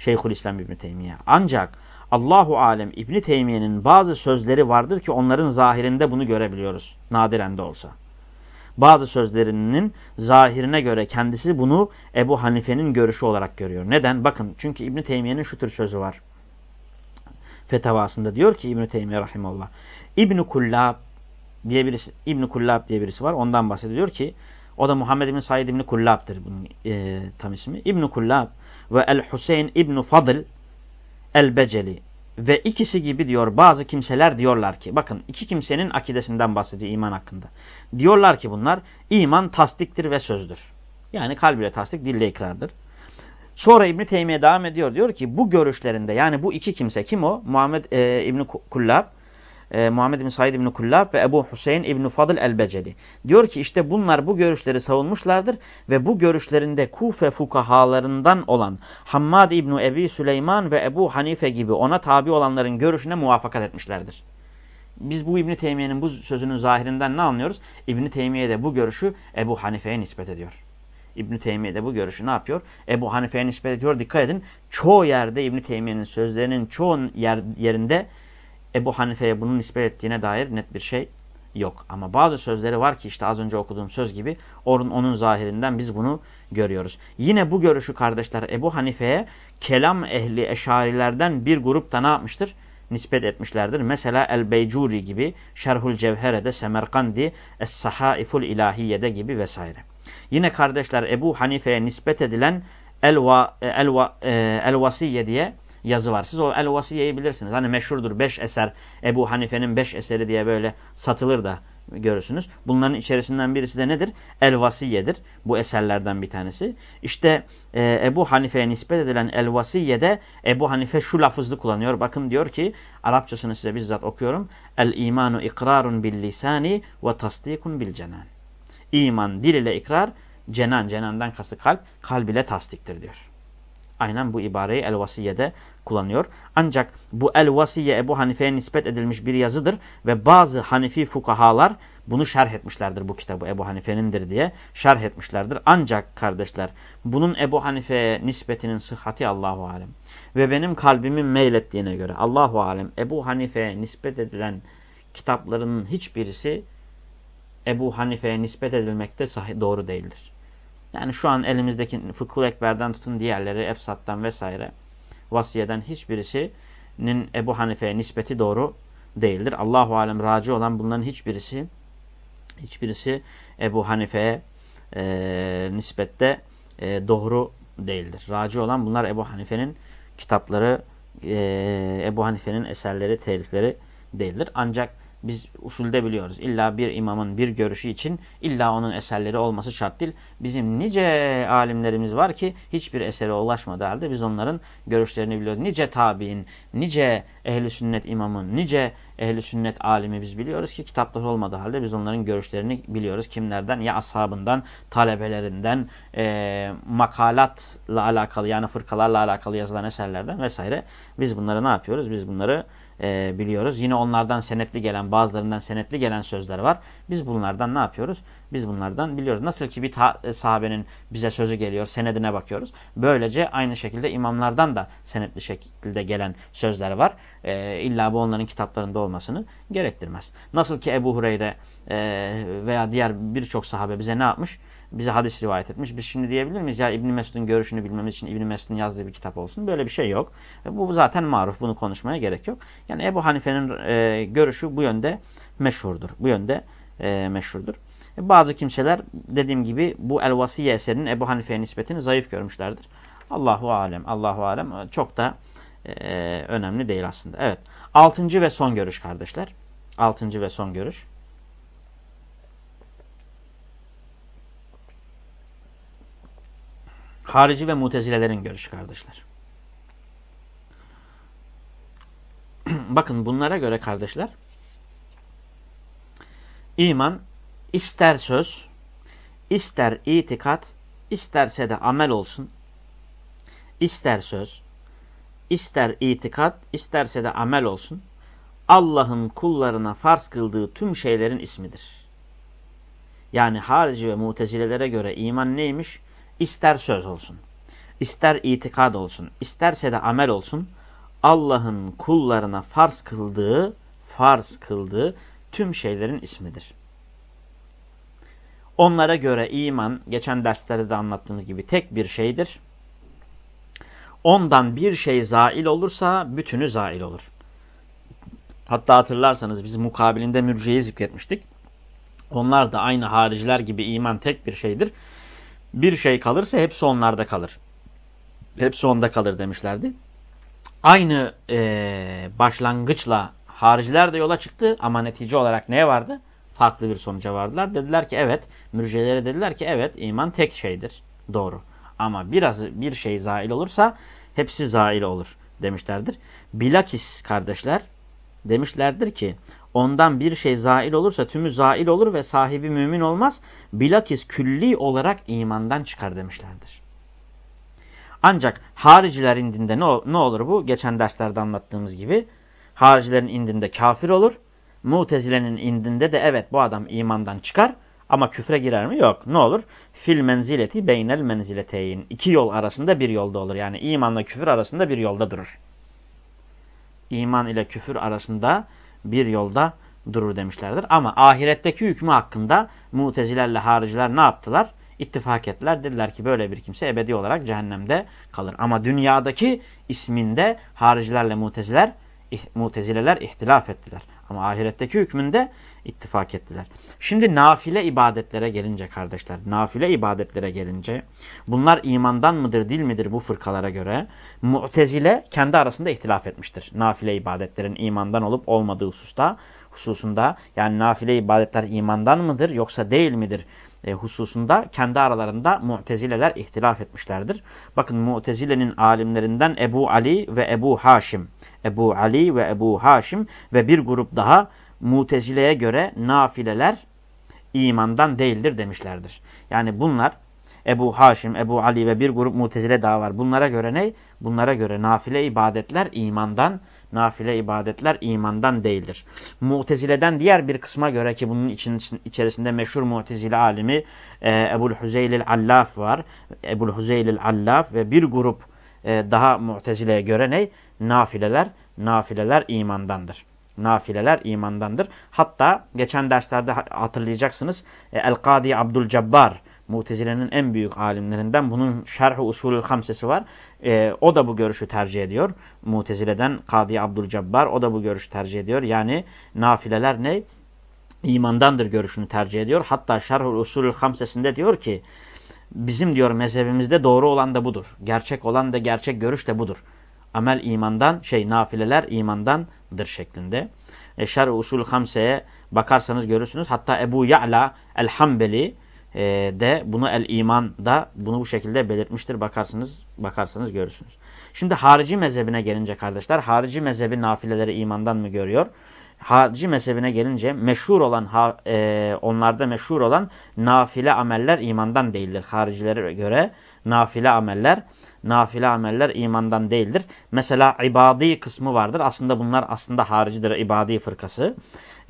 Şeyhülislam İbni Teymiye. Ancak Allahu Alem İbni Teymiye'nin bazı sözleri vardır ki onların zahirinde bunu görebiliyoruz. Nadiren de olsa. Bazı sözlerinin zahirine göre kendisi bunu Ebu Hanife'nin görüşü olarak görüyor. Neden? Bakın çünkü İbni Teymiye'nin şu tür sözü var. Fetavasında diyor ki İbni Teymiye Rahimallah. İbni Kullab diye birisi, İbni Kullab diye birisi var. Ondan bahsediyor ki o da Muhammed İbni Said İbni Kullab'dır bunun e, tam ismi. İbni Kullab ve El-Hüseyin İbn Fadıl El-Beceli ve ikisi gibi diyor bazı kimseler diyorlar ki bakın iki kimsenin akidesinden bahsediyor iman hakkında. Diyorlar ki bunlar iman tasdiktir ve sözdür. Yani kalbiyle tasdik, dille ikrardır. Sonra İbn Teymiye devam ediyor. Diyor ki bu görüşlerinde yani bu iki kimse kim o? Muhammed e, İbn Kullab, e, Muhammed bin Said İbn Kullab ve Ebu Hüseyin İbn Fadıl el-Beceli. Diyor ki işte bunlar bu görüşleri savunmuşlardır ve bu görüşlerinde Kufe fukahalarından olan Hammad İbn Ebi Süleyman ve Ebu Hanife gibi ona tabi olanların görüşüne muvaffakat etmişlerdir. Biz bu İbn Teymiye'nin bu sözünün zahirinden ne anlıyoruz? İbn Teymiye de bu görüşü Ebu Hanife'ye nispet ediyor. İbn Teymiye de bu görüşü ne yapıyor? Ebu Hanife'ye nispet ediyor. Dikkat edin. Çoğu yerde İbn Teymiye'nin sözlerinin çoğu yer, yerinde Ebu Hanife'ye bunun nispet ettiğine dair net bir şey yok. Ama bazı sözleri var ki işte az önce okuduğum söz gibi onun, onun zahirinden biz bunu görüyoruz. Yine bu görüşü kardeşler Ebu Hanife'ye kelam ehli eşarilerden bir grup da ne yapmıştır? Nispet etmişlerdir. Mesela El-Beycuri gibi, Şerhul Cevhere'de, Semerkandi, Es-Sahaiful İlahiye'de gibi vesaire. Yine kardeşler Ebu Hanife'ye nispet edilen El-Vasiye El El diye yazı var. Siz o El-Vasiye'yi bilirsiniz. Hani meşhurdur beş eser Ebu Hanife'nin beş eseri diye böyle satılır da görürsünüz. Bunların içerisinden birisi de nedir? El-Vasiye'dir. Bu eserlerden bir tanesi. İşte e, Ebu Hanife'ye nispet edilen El-Vasiye'de Ebu Hanife şu lafızlı kullanıyor. Bakın diyor ki Arapçasını size bizzat okuyorum. El-imanu ikrarun bil lisani ve tasdikun bil cenan. İman dil ile ikrar, cenan, cenandan kası kalp, kalb ile tasdiktir diyor. Aynen bu ibareyi El-Vasiye'de kullanıyor. Ancak bu El-Vasiye Ebu Hanife'ye nispet edilmiş bir yazıdır ve bazı Hanifi fukahalar bunu şerh etmişlerdir bu kitabı Ebu Hanife'nindir diye şerh etmişlerdir. Ancak kardeşler bunun Ebu Hanife'ye nispetinin sıhhati Allahu Alem ve benim kalbimin meylettiğine göre Allahu Alem Ebu Hanife'ye nispet edilen kitaplarının hiçbirisi Ebu Hanife'ye nispet edilmekte doğru değildir. Yani şu an elimizdeki Fıkhul Ekber'den tutun diğerleri, Efsat'tan vesaire vasiyeden hiçbirisinin Ebu Hanife'ye nispeti doğru değildir. Allahu alem raci olan bunların hiçbirisi hiçbirisi Ebu Hanife'ye e, nispette e, doğru değildir. Raci olan bunlar Ebu Hanife'nin kitapları, e, Ebu Hanife'nin eserleri, telifleri değildir. Ancak biz usulde biliyoruz. İlla bir imamın bir görüşü için illa onun eserleri olması şart değil. Bizim nice alimlerimiz var ki hiçbir esere ulaşmadığı halde biz onların görüşlerini biliyoruz. Nice tabi'in, nice ehli sünnet imamın, nice ehli sünnet alimi biz biliyoruz ki kitaplar olmadığı halde biz onların görüşlerini biliyoruz. Kimlerden? Ya ashabından, talebelerinden, e, makalatla alakalı yani fırkalarla alakalı yazılan eserlerden vesaire. Biz bunları ne yapıyoruz? Biz bunları e, biliyoruz. Yine onlardan senetli gelen, bazılarından senetli gelen sözler var. Biz bunlardan ne yapıyoruz? Biz bunlardan biliyoruz. Nasıl ki bir e, sahabenin bize sözü geliyor, senedine bakıyoruz. Böylece aynı şekilde imamlardan da senetli şekilde gelen sözler var. E, illa bu onların kitaplarında olmasını gerektirmez. Nasıl ki Ebu Hureyre e, veya diğer birçok sahabe bize ne yapmış? Bize hadis rivayet etmiş. Biz şimdi diyebilir miyiz ya İbn Mesud'un görüşünü bilmemiz için İbn Mesud'un yazdığı bir kitap olsun. Böyle bir şey yok. E, bu zaten maruf. Bunu konuşmaya gerek yok. Yani Ebu Hanife'nin e, görüşü bu yönde meşhurdur. Bu yönde e, meşhurdur. E, bazı kimseler dediğim gibi bu El-Vasiye eserinin Ebu Hanife'ye nispetini zayıf görmüşlerdir. Allahu alem. Allahu alem çok da e, önemli değil aslında. Evet. Altıncı ve son görüş kardeşler. Altıncı ve son görüş. Harici ve mutezilelerin görüşü kardeşler. Bakın bunlara göre kardeşler iman ister söz, ister itikat, isterse de amel olsun. İster söz, ister itikat, isterse de amel olsun. Allah'ın kullarına farz kıldığı tüm şeylerin ismidir. Yani harici ve mutezilelere göre iman neymiş? İster söz olsun, ister itikad olsun, isterse de amel olsun, Allah'ın kullarına farz kıldığı, farz kıldığı tüm şeylerin ismidir. Onlara göre iman, geçen derslerde de anlattığımız gibi tek bir şeydir. Ondan bir şey zail olursa bütünü zail olur. Hatta hatırlarsanız biz mukabilinde mürciyeyi zikretmiştik. Onlar da aynı hariciler gibi iman tek bir şeydir bir şey kalırsa hepsi onlarda kalır. Hepsi onda kalır demişlerdi. Aynı e, başlangıçla hariciler de yola çıktı ama netice olarak neye vardı? Farklı bir sonuca vardılar. Dediler ki evet, mürcelere dediler ki evet iman tek şeydir. Doğru. Ama biraz bir şey zail olursa hepsi zail olur demişlerdir. Bilakis kardeşler demişlerdir ki ondan bir şey zail olursa tümü zail olur ve sahibi mümin olmaz. Bilakis külli olarak imandan çıkar demişlerdir. Ancak hariciler indinde ne, ne olur bu? Geçen derslerde anlattığımız gibi haricilerin indinde kafir olur. Mutezilenin indinde de evet bu adam imandan çıkar ama küfre girer mi? Yok. Ne olur? Fil menzileti beynel menzileteyn. İki yol arasında bir yolda olur. Yani imanla küfür arasında bir yolda durur. İman ile küfür arasında bir yolda durur demişlerdir. Ama ahiretteki hükmü hakkında mutezilerle hariciler ne yaptılar? İttifak ettiler. Dediler ki böyle bir kimse ebedi olarak cehennemde kalır. Ama dünyadaki isminde haricilerle muteziler, mutezileler ihtilaf ettiler. Ama ahiretteki hükmünde ittifak ettiler. Şimdi nafile ibadetlere gelince kardeşler, nafile ibadetlere gelince bunlar imandan mıdır değil midir bu fırkalara göre? Mu'tezile kendi arasında ihtilaf etmiştir. Nafile ibadetlerin imandan olup olmadığı hususta, hususunda yani nafile ibadetler imandan mıdır yoksa değil midir e, hususunda kendi aralarında mutezileler ihtilaf etmişlerdir. Bakın mutezilenin alimlerinden Ebu Ali ve Ebu Haşim. Ebu Ali ve Ebu Haşim ve bir grup daha mutezileye göre nafileler imandan değildir demişlerdir. Yani bunlar Ebu Haşim, Ebu Ali ve bir grup mutezile daha var. Bunlara göre ne? Bunlara göre nafile ibadetler imandan nafile ibadetler imandan değildir. Mu'tezileden diğer bir kısma göre ki bunun için, içerisinde meşhur Mu'tezile alimi e, Ebul Hüzeylil Allaf var. Ebul Hüzeylil Allaf ve bir grup e, daha Mu'tezileye göre ne? Nafileler, nafileler imandandır. Nafileler imandandır. Hatta geçen derslerde hatırlayacaksınız e, El-Kadi Abdülcebbar Mutezile'nin en büyük alimlerinden. Bunun Şerh-i Usulül Hamsesi var. E, o da bu görüşü tercih ediyor. Mutezile'den Kadi Abdülcebbar o da bu görüşü tercih ediyor. Yani nafileler ne? İmandandır görüşünü tercih ediyor. Hatta Şerh-i Usulül Hamsesi'nde diyor ki bizim diyor mezhebimizde doğru olan da budur. Gerçek olan da gerçek görüş de budur. Amel imandan, şey nafileler imandandır şeklinde. E, Şer-i Usul Hamse'ye bakarsanız görürsünüz. Hatta Ebu Ya'la el-Hambeli e, de bunu el-iman da bunu bu şekilde belirtmiştir. Bakarsınız, bakarsanız görürsünüz. Şimdi harici mezhebine gelince kardeşler, harici mezhebi nafileleri imandan mı görüyor? Harici mezhebine gelince meşhur olan, ha, e, onlarda meşhur olan nafile ameller imandan değildir. Haricilere göre nafile ameller nafile ameller imandan değildir. Mesela ibadi kısmı vardır. Aslında bunlar aslında haricidir ibadi fırkası.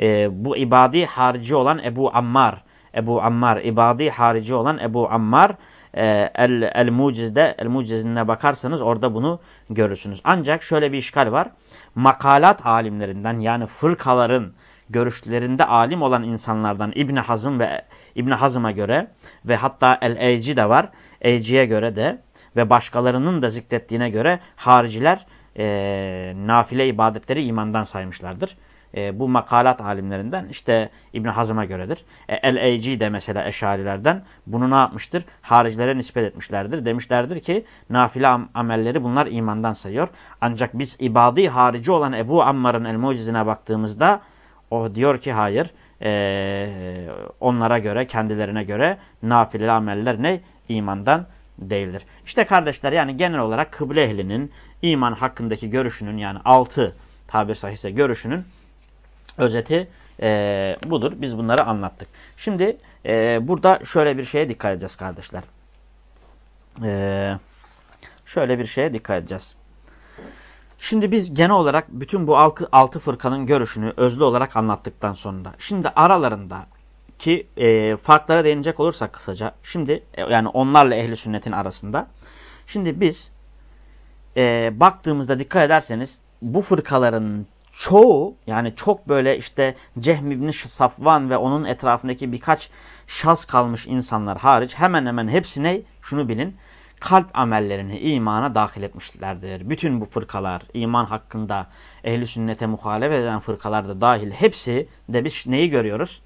Ee, bu ibadi harici olan Ebu Ammar. Ebu Ammar ibadi harici olan Ebu Ammar e, El, El Muciz'de El Muciz'ine bakarsanız orada bunu görürsünüz. Ancak şöyle bir işgal var. Makalat alimlerinden yani fırkaların görüşlerinde alim olan insanlardan İbn Hazım ve İbn Hazım'a göre ve hatta El Eyci de var. Eyci'ye göre de ve başkalarının da zikrettiğine göre hariciler e, nafile ibadetleri imandan saymışlardır. E, bu makalat alimlerinden işte İbn Hazım'a göredir. E, El-Eyci de mesela eşarilerden bunu ne yapmıştır? Haricilere nispet etmişlerdir. Demişlerdir ki nafile am amelleri bunlar imandan sayıyor. Ancak biz ibadi harici olan Ebu Ammar'ın el-Mucizine baktığımızda o diyor ki hayır e, onlara göre kendilerine göre nafile ameller ne? imandan değildir. İşte kardeşler yani genel olarak kıble ehlinin iman hakkındaki görüşünün yani altı tabir sahihse görüşünün özeti e, budur. Biz bunları anlattık. Şimdi e, burada şöyle bir şeye dikkat edeceğiz kardeşler. E, şöyle bir şeye dikkat edeceğiz. Şimdi biz genel olarak bütün bu altı, fırkanın görüşünü özlü olarak anlattıktan sonra şimdi aralarında ki e, farklara değinecek olursak kısaca. Şimdi e, yani onlarla ehli sünnetin arasında. Şimdi biz e, baktığımızda dikkat ederseniz bu fırkaların çoğu yani çok böyle işte Cehm İbni Safvan ve onun etrafındaki birkaç şaz kalmış insanlar hariç hemen hemen hepsine şunu bilin kalp amellerini imana dahil etmişlerdir. Bütün bu fırkalar iman hakkında ehli sünnete muhalefet eden fırkalar da dahil hepsi de biz neyi görüyoruz?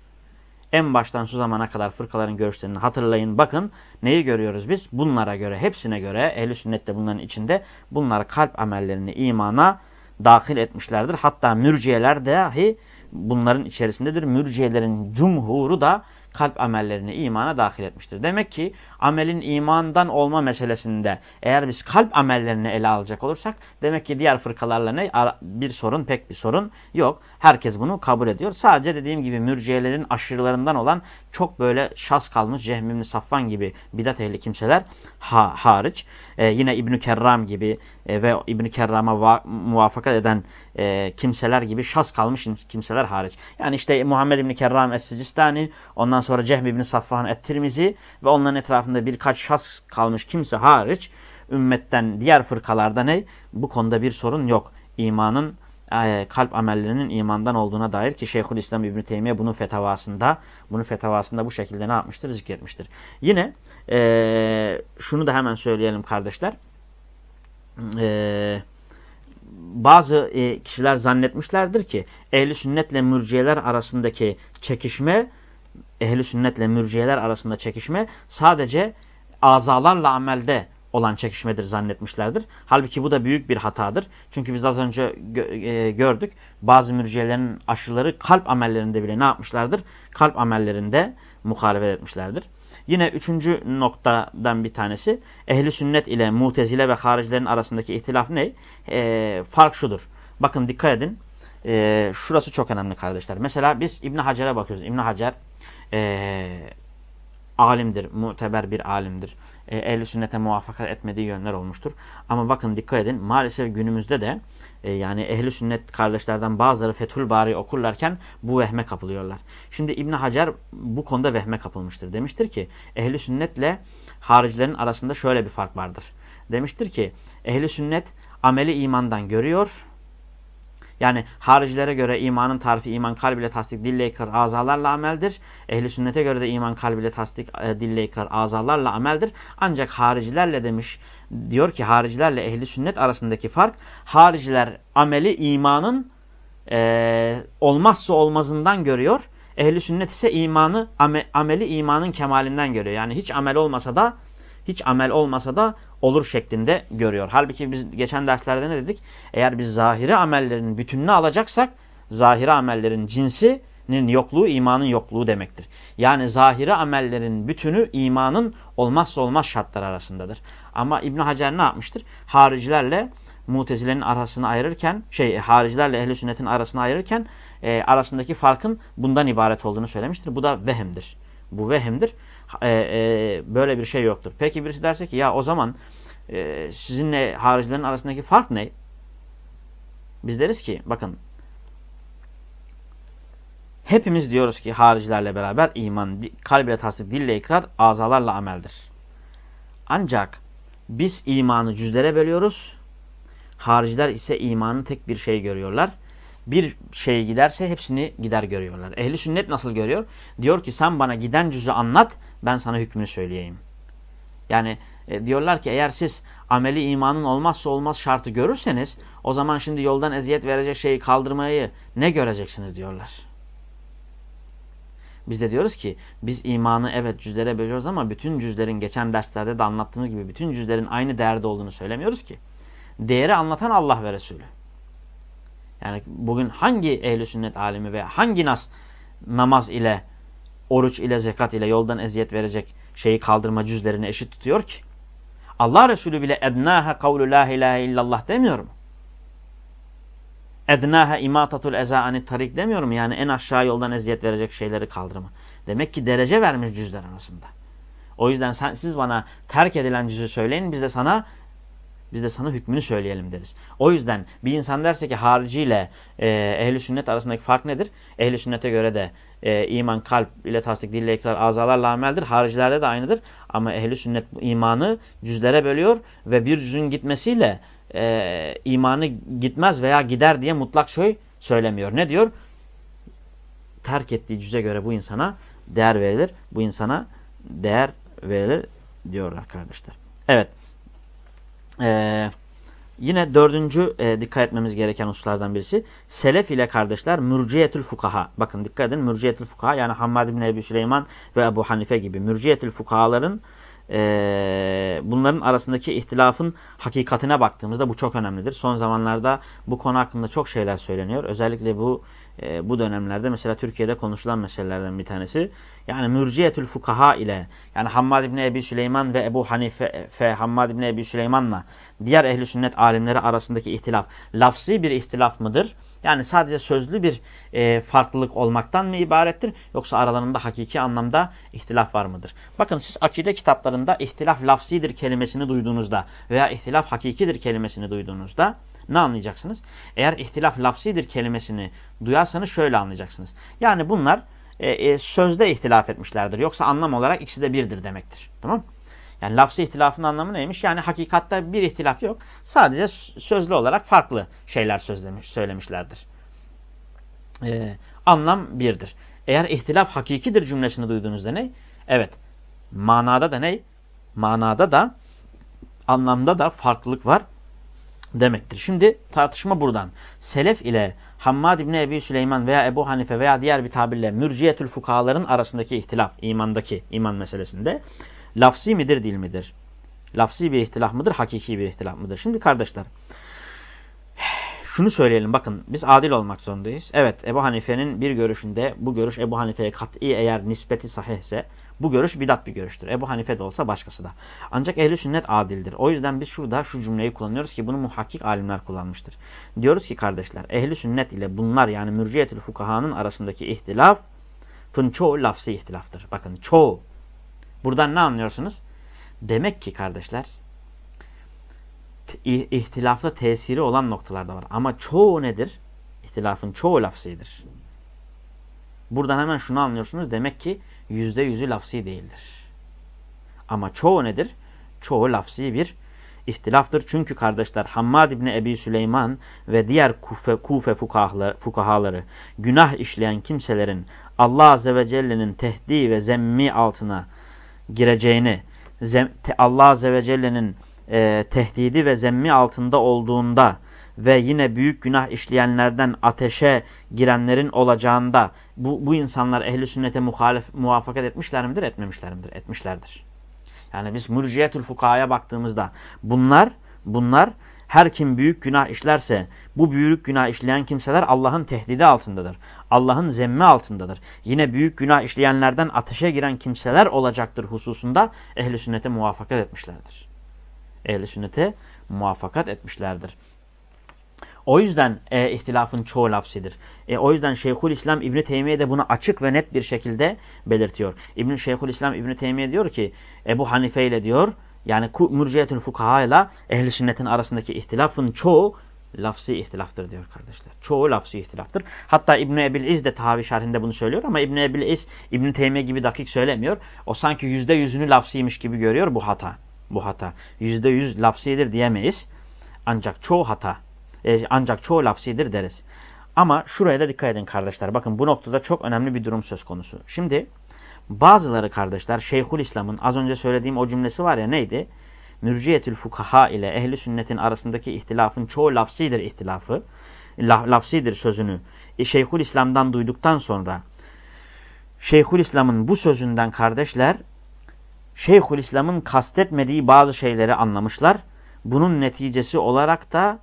en baştan şu zamana kadar fırkaların görüşlerini hatırlayın. Bakın neyi görüyoruz biz? Bunlara göre, hepsine göre ehli sünnette bunların içinde bunlar kalp amellerini imana dahil etmişlerdir. Hatta mürciyeler dahi bunların içerisindedir. Mürciyelerin cumhuru da kalp amellerini imana dahil etmiştir. Demek ki amelin imandan olma meselesinde eğer biz kalp amellerini ele alacak olursak demek ki diğer fırkalarla ne bir sorun pek bir sorun yok. Herkes bunu kabul ediyor. Sadece dediğim gibi mürciyelerin aşırılarından olan çok böyle şas kalmış Cehmimli Safvan gibi bidat ehli kimseler ha hariç. Ee, yine İbn Kerram gibi e, ve İbn Kerram'a muvaffakat eden e, kimseler gibi şas kalmış kimseler hariç. Yani işte Muhammed İbn Kerram Es-Sicistani, ondan sonra Cehm İbn Safvan Et-Tirmizi ve onların etrafında birkaç şas kalmış kimse hariç ümmetten diğer fırkalarda ne? Bu konuda bir sorun yok. İmanın e, kalp amellerinin imandan olduğuna dair ki Şeyhülislam İbn Teymiye bunun fetavasında bunun fetavasında bu şekilde ne yapmıştır? Zikretmiştir. Yine e, şunu da hemen söyleyelim kardeşler. Eee bazı e, kişiler zannetmişlerdir ki ehli sünnetle mürciyeler arasındaki çekişme ehli sünnetle mürciyeler arasında çekişme sadece azalarla amelde olan çekişmedir zannetmişlerdir. Halbuki bu da büyük bir hatadır. Çünkü biz az önce gö e, gördük. Bazı mürciye'lerin aşıları kalp amellerinde bile ne yapmışlardır? Kalp amellerinde muhalefet etmişlerdir. Yine üçüncü noktadan bir tanesi ehli sünnet ile mutezile ve haricilerin arasındaki ihtilaf ne? E, fark şudur. Bakın dikkat edin. E, şurası çok önemli kardeşler. Mesela biz İbn Hacer'e bakıyoruz. İbn Hacer e, alimdir, muteber bir alimdir. E, Ehl-i sünnete muvaffakat etmediği yönler olmuştur. Ama bakın dikkat edin maalesef günümüzde de e, yani ehli sünnet kardeşlerden bazıları Fethül Bari okurlarken bu vehme kapılıyorlar. Şimdi İbn Hacer bu konuda vehme kapılmıştır. Demiştir ki ehli sünnetle haricilerin arasında şöyle bir fark vardır. Demiştir ki ehli sünnet ameli imandan görüyor yani haricilere göre imanın tarifi iman kalb ile tasdik, dille ikrar, azalarla ameldir. Ehli sünnete göre de iman kalb ile tasdik, e, dille ikrar, azalarla ameldir. Ancak haricilerle demiş, diyor ki haricilerle ehli sünnet arasındaki fark, hariciler ameli imanın e, olmazsa olmazından görüyor. Ehli sünnet ise imanı, ame, ameli imanın kemalinden görüyor. Yani hiç amel olmasa da hiç amel olmasa da olur şeklinde görüyor. Halbuki biz geçen derslerde ne dedik? Eğer biz zahiri amellerin bütününü alacaksak zahiri amellerin cinsinin yokluğu imanın yokluğu demektir. Yani zahiri amellerin bütünü imanın olmazsa olmaz şartlar arasındadır. Ama İbn Hacer ne yapmıştır? Haricilerle mutezilerin arasını ayırırken, şey haricilerle ehli sünnetin arasını ayırırken e, arasındaki farkın bundan ibaret olduğunu söylemiştir. Bu da vehemdir. Bu vehemdir e, e, böyle bir şey yoktur. Peki birisi derse ki ya o zaman e, sizinle haricilerin arasındaki fark ne? Biz deriz ki bakın hepimiz diyoruz ki haricilerle beraber iman, kalbiyle tasdik, dille ikrar, azalarla ameldir. Ancak biz imanı cüzlere bölüyoruz. Hariciler ise imanı tek bir şey görüyorlar bir şey giderse hepsini gider görüyorlar. Ehli sünnet nasıl görüyor? Diyor ki sen bana giden cüzü anlat ben sana hükmünü söyleyeyim. Yani e, diyorlar ki eğer siz ameli imanın olmazsa olmaz şartı görürseniz o zaman şimdi yoldan eziyet verecek şeyi kaldırmayı ne göreceksiniz diyorlar. Biz de diyoruz ki biz imanı evet cüzlere bölüyoruz ama bütün cüzlerin geçen derslerde de anlattığımız gibi bütün cüzlerin aynı değerde olduğunu söylemiyoruz ki. Değeri anlatan Allah ve Resulü. Yani bugün hangi ehli sünnet alimi veya hangi nas namaz ile, oruç ile, zekat ile yoldan eziyet verecek şeyi kaldırma cüzlerini eşit tutuyor ki? Allah Resulü bile ednâhe kavlu la ilahe illallah demiyor mu? Ednâhe imatatul eza tarik demiyor mu? Yani en aşağı yoldan eziyet verecek şeyleri kaldırma. Demek ki derece vermiş cüzler arasında. O yüzden sen, siz bana terk edilen cüzü söyleyin biz de sana biz de sana hükmünü söyleyelim deriz. O yüzden bir insan derse ki hariciyle e, ehli sünnet arasındaki fark nedir? Ehli sünnete göre de e, iman kalp ile tasdik, dille ikrar, azalarla ameldir. Haricilerde de aynıdır. Ama ehli sünnet imanı cüzlere bölüyor ve bir cüzün gitmesiyle e, imanı gitmez veya gider diye mutlak şey söylemiyor. Ne diyor? Terk ettiği cüze göre bu insana değer verilir. Bu insana değer verilir diyorlar kardeşler. Evet. Ee, Yine dördüncü e, dikkat etmemiz gereken hususlardan birisi. Selef ile kardeşler mürciyetül fukaha. Bakın dikkat edin mürciyetül fukaha yani Hammad bin Ebu Süleyman ve Ebu Hanife gibi mürciyetül fukahaların e, bunların arasındaki ihtilafın hakikatine baktığımızda bu çok önemlidir. Son zamanlarda bu konu hakkında çok şeyler söyleniyor. Özellikle bu e, bu dönemlerde mesela Türkiye'de konuşulan meselelerden bir tanesi. Yani mürciyetül fukaha ile yani Hammad İbni Ebi Süleyman ve Ebu Hanife fe, Hammad İbni Ebi Süleyman'la diğer ehli sünnet alimleri arasındaki ihtilaf lafsi bir ihtilaf mıdır? Yani sadece sözlü bir e, farklılık olmaktan mı ibarettir? Yoksa aralarında hakiki anlamda ihtilaf var mıdır? Bakın siz akide kitaplarında ihtilaf lafsidir kelimesini duyduğunuzda veya ihtilaf hakikidir kelimesini duyduğunuzda ne anlayacaksınız? Eğer ihtilaf lafsidir kelimesini duyarsanız şöyle anlayacaksınız. Yani bunlar e, e, sözde ihtilaf etmişlerdir. Yoksa anlam olarak ikisi de birdir demektir. Tamam Yani lafzı ihtilafın anlamı neymiş? Yani hakikatte bir ihtilaf yok. Sadece sözlü olarak farklı şeyler sözlemiş, söylemişlerdir. Ee, anlam birdir. Eğer ihtilaf hakikidir cümlesini duyduğunuzda ne? Evet. Manada da ne? Manada da anlamda da farklılık var demektir. Şimdi tartışma buradan. Selef ile Hammad İbni Ebi Süleyman veya Ebu Hanife veya diğer bir tabirle mürciyetül fukahaların arasındaki ihtilaf imandaki iman meselesinde lafsi midir değil midir? Lafsi bir ihtilaf mıdır? Hakiki bir ihtilaf mıdır? Şimdi kardeşler şunu söyleyelim bakın biz adil olmak zorundayız. Evet Ebu Hanife'nin bir görüşünde bu görüş Ebu Hanife'ye kat'i eğer nispeti sahihse bu görüş bidat bir görüştür. Ebu Hanife de olsa başkası da. Ancak ehli sünnet adildir. O yüzden biz şurada şu cümleyi kullanıyoruz ki bunu muhakkik alimler kullanmıştır. Diyoruz ki kardeşler ehli sünnet ile bunlar yani mürciyetül fukahanın arasındaki ihtilafın çoğu lafsi ihtilaftır. Bakın çoğu. Buradan ne anlıyorsunuz? Demek ki kardeşler ihtilafta tesiri olan noktalar da var. Ama çoğu nedir? İhtilafın çoğu lafsidir. Buradan hemen şunu anlıyorsunuz. Demek ki yüzde yüzü lafsi değildir. Ama çoğu nedir? Çoğu lafsi bir ihtilaftır. Çünkü kardeşler Hammad İbni Ebi Süleyman ve diğer Kufe, Kufe fukahaları, fukahaları günah işleyen kimselerin Allah Azze ve Celle'nin tehdi ve zemmi altına gireceğini, Allah Azze ve Celle'nin e, tehdidi ve zemmi altında olduğunda ve yine büyük günah işleyenlerden ateşe girenlerin olacağında bu, bu insanlar ehli sünnete muhalef, muvaffakat etmişler midir? Etmemişler midir? Etmişlerdir. Yani biz mürciyetül fukaya baktığımızda bunlar bunlar her kim büyük günah işlerse bu büyük günah işleyen kimseler Allah'ın tehdidi altındadır. Allah'ın zemmi altındadır. Yine büyük günah işleyenlerden ateşe giren kimseler olacaktır hususunda ehli sünnete muvaffakat etmişlerdir. Ehli sünnete muvaffakat etmişlerdir. O yüzden e, ihtilafın çoğu lafsidir. E, o yüzden Şeyhül İslam İbni Teymiye de bunu açık ve net bir şekilde belirtiyor. İbn Şeyhül İslam İbni Teymiye diyor ki Ebu Hanife ile diyor yani mürciyetül fukaha ile ehli sünnetin arasındaki ihtilafın çoğu lafsi ihtilaftır diyor kardeşler. Çoğu lafsi ihtilaftır. Hatta İbn Ebil İz de tabi şerhinde bunu söylüyor ama İbn Ebil İz İbn Teymiye gibi dakik söylemiyor. O sanki yüzde yüzünü lafsiymiş gibi görüyor bu hata. Bu hata. Yüzde yüz lafsidir diyemeyiz. Ancak çoğu hata e, ancak çoğu lafsidir deriz. Ama şuraya da dikkat edin kardeşler. Bakın bu noktada çok önemli bir durum söz konusu. Şimdi bazıları kardeşler Şeyhül İslam'ın az önce söylediğim o cümlesi var ya neydi? Mürciyetül fukaha ile ehli sünnetin arasındaki ihtilafın çoğu lafsidir ihtilafı. La, lafsidir sözünü. E, Şeyhül İslam'dan duyduktan sonra Şeyhül İslam'ın bu sözünden kardeşler Şeyhül İslam'ın kastetmediği bazı şeyleri anlamışlar. Bunun neticesi olarak da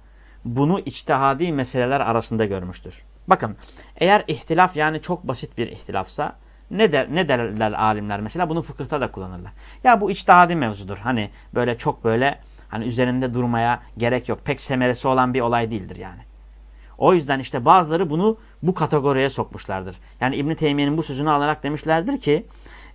bunu içtihadi meseleler arasında görmüştür. Bakın eğer ihtilaf yani çok basit bir ihtilafsa ne, der, ne derler alimler mesela bunu fıkıhta da kullanırlar. Ya bu içtihadi mevzudur. Hani böyle çok böyle hani üzerinde durmaya gerek yok. Pek semeresi olan bir olay değildir yani. O yüzden işte bazıları bunu bu kategoriye sokmuşlardır. Yani İbn Teymiye'nin bu sözünü alarak demişlerdir ki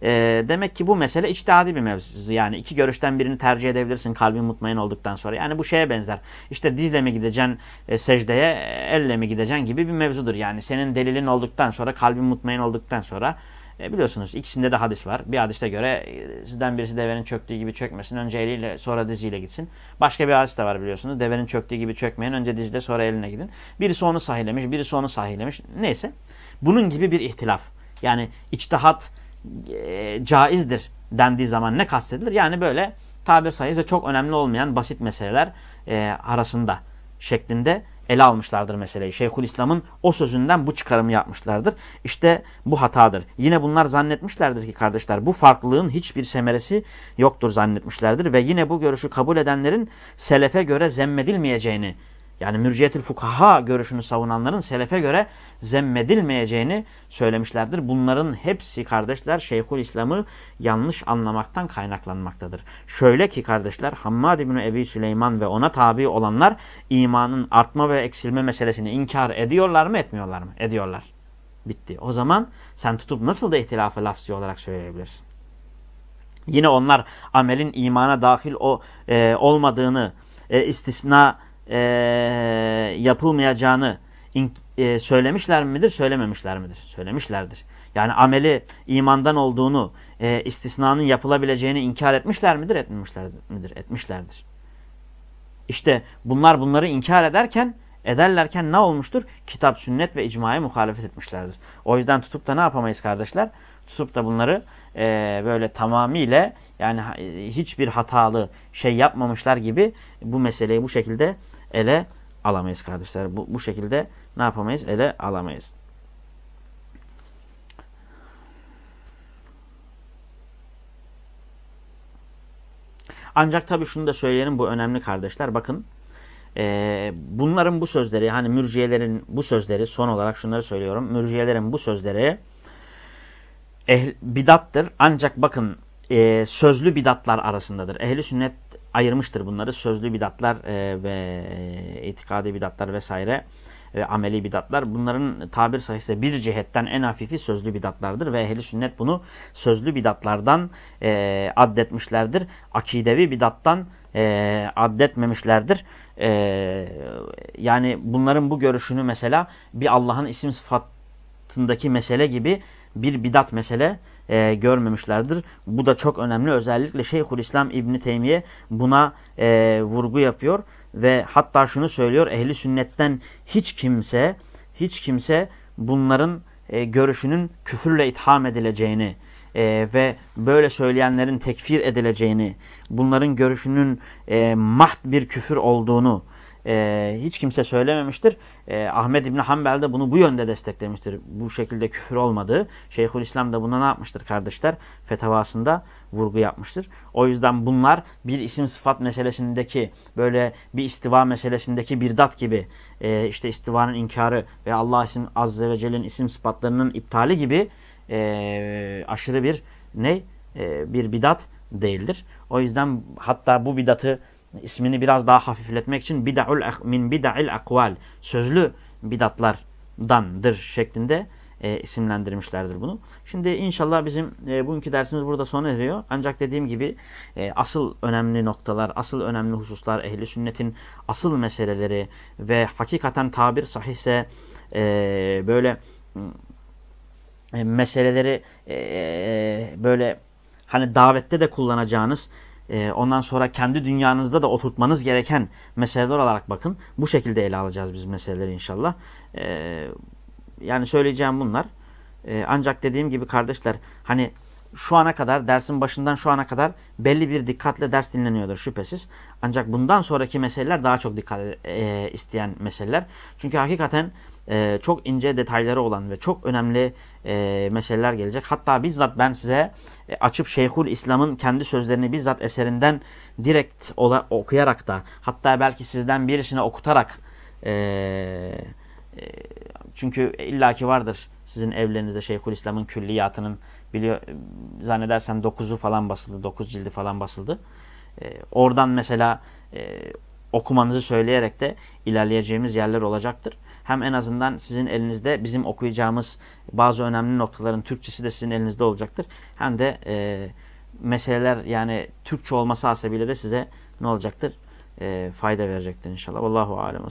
e, demek ki bu mesele içtihadi bir mevzu. Yani iki görüşten birini tercih edebilirsin kalbin mutmain olduktan sonra. Yani bu şeye benzer. İşte dizle mi gideceksin e, secdeye, elle mi gideceksin gibi bir mevzudur. Yani senin delilin olduktan sonra, kalbin mutmain olduktan sonra e, biliyorsunuz ikisinde de hadis var. Bir hadiste göre e, sizden birisi devenin çöktüğü gibi çökmesin. Önce eliyle sonra diziyle gitsin. Başka bir hadis de var biliyorsunuz. Devenin çöktüğü gibi çökmeyin. Önce dizle sonra eline gidin. Birisi onu sahihlemiş, birisi onu sahihlemiş. Neyse. Bunun gibi bir ihtilaf. Yani içtihat e, caizdir dendiği zaman ne kastedilir? Yani böyle tabir sayısı çok önemli olmayan basit meseleler e, arasında şeklinde ele almışlardır meseleyi. Şeyhülislam'ın o sözünden bu çıkarımı yapmışlardır. İşte bu hatadır. Yine bunlar zannetmişlerdir ki kardeşler bu farklılığın hiçbir semeresi yoktur zannetmişlerdir. Ve yine bu görüşü kabul edenlerin selefe göre zemmedilmeyeceğini yani mürciyetül fukaha görüşünü savunanların selefe göre zemmedilmeyeceğini söylemişlerdir. Bunların hepsi kardeşler Şeyhül İslam'ı yanlış anlamaktan kaynaklanmaktadır. Şöyle ki kardeşler Hammad İbni Ebi Süleyman ve ona tabi olanlar imanın artma ve eksilme meselesini inkar ediyorlar mı etmiyorlar mı? Ediyorlar. Bitti. O zaman sen tutup nasıl da ihtilafı lafzi olarak söyleyebilirsin? Yine onlar amelin imana dahil o, e, olmadığını, e, istisna e, yapılmayacağını e, söylemişler midir, söylememişler midir? Söylemişlerdir. Yani ameli imandan olduğunu, e, istisnanın yapılabileceğini inkar etmişler midir, etmemişler midir? Etmişlerdir. İşte bunlar bunları inkar ederken, ederlerken ne olmuştur? Kitap, sünnet ve icmaya muhalefet etmişlerdir. O yüzden tutup da ne yapamayız kardeşler? Tutup da bunları e, böyle tamamıyla yani hiçbir hatalı şey yapmamışlar gibi bu meseleyi bu şekilde ele alamayız kardeşler. Bu, bu şekilde ne yapamayız? Ele alamayız. Ancak tabii şunu da söyleyelim bu önemli kardeşler. Bakın e, bunların bu sözleri hani mürciyelerin bu sözleri son olarak şunları söylüyorum. Mürciyelerin bu sözleri ehl, bidattır. Ancak bakın e, sözlü bidatlar arasındadır. Ehli sünnet ayırmıştır bunları. Sözlü bidatlar e, ve itikadi bidatlar vesaire ve ameli bidatlar. Bunların tabir sayısı bir cihetten en hafifi sözlü bidatlardır ve ehli sünnet bunu sözlü bidatlardan e, addetmişlerdir. Akidevi bidattan e, addetmemişlerdir. E, yani bunların bu görüşünü mesela bir Allah'ın isim sıfatındaki mesele gibi bir bidat mesele e, görmemişlerdir. Bu da çok önemli. Özellikle Şeyhülislam İbni Teymiye buna e, vurgu yapıyor ve hatta şunu söylüyor. Ehli sünnetten hiç kimse hiç kimse bunların e, görüşünün küfürle itham edileceğini e, ve böyle söyleyenlerin tekfir edileceğini, bunların görüşünün e, maht bir küfür olduğunu e, hiç kimse söylememiştir. E, Ahmed İbni Hanbel de bunu bu yönde desteklemiştir. Bu şekilde küfür olmadığı. Şeyhülislam da buna ne yapmıştır kardeşler? Fetavasında vurgu yapmıştır. O yüzden bunlar bir isim sıfat meselesindeki böyle bir istiva meselesindeki bir dat gibi e, işte istivanın inkarı ve Allah isim Azze ve Celle'nin isim sıfatlarının iptali gibi e, aşırı bir ne? E, bir bidat değildir. O yüzden hatta bu bidatı ismini biraz daha hafifletmek için bid'ul min bid'il akval sözlü bidatlardandır şeklinde e, isimlendirmişlerdir bunu. Şimdi inşallah bizim e, bugünkü dersimiz burada sona eriyor. Ancak dediğim gibi e, asıl önemli noktalar, asıl önemli hususlar, ehli sünnetin asıl meseleleri ve hakikaten tabir sahihse e, böyle e, meseleleri e, böyle hani davette de kullanacağınız e, ondan sonra kendi dünyanızda da oturtmanız gereken meseleler olarak bakın. Bu şekilde ele alacağız biz meseleleri inşallah. E, yani söyleyeceğim bunlar. E, ancak dediğim gibi kardeşler hani şu ana kadar dersin başından şu ana kadar belli bir dikkatle ders dinleniyordur şüphesiz. Ancak bundan sonraki meseleler daha çok dikkat e, isteyen meseleler. Çünkü hakikaten e, çok ince detayları olan ve çok önemli e, meseleler gelecek. Hatta bizzat ben size e, açıp Şeyhül İslam'ın kendi sözlerini bizzat eserinden direkt ola, okuyarak da hatta belki sizden birisine okutarak e, e, çünkü illaki vardır sizin evlerinizde Şeyhül İslam'ın külliyatının biliyor zannedersem 9'u falan basıldı. 9 cildi falan basıldı. E, oradan mesela e, okumanızı söyleyerek de ilerleyeceğimiz yerler olacaktır. Hem en azından sizin elinizde bizim okuyacağımız bazı önemli noktaların Türkçesi de sizin elinizde olacaktır. Hem de e, meseleler yani Türkçe olması hasebiyle de size ne olacaktır? E, fayda verecektir inşallah. Allahu alem.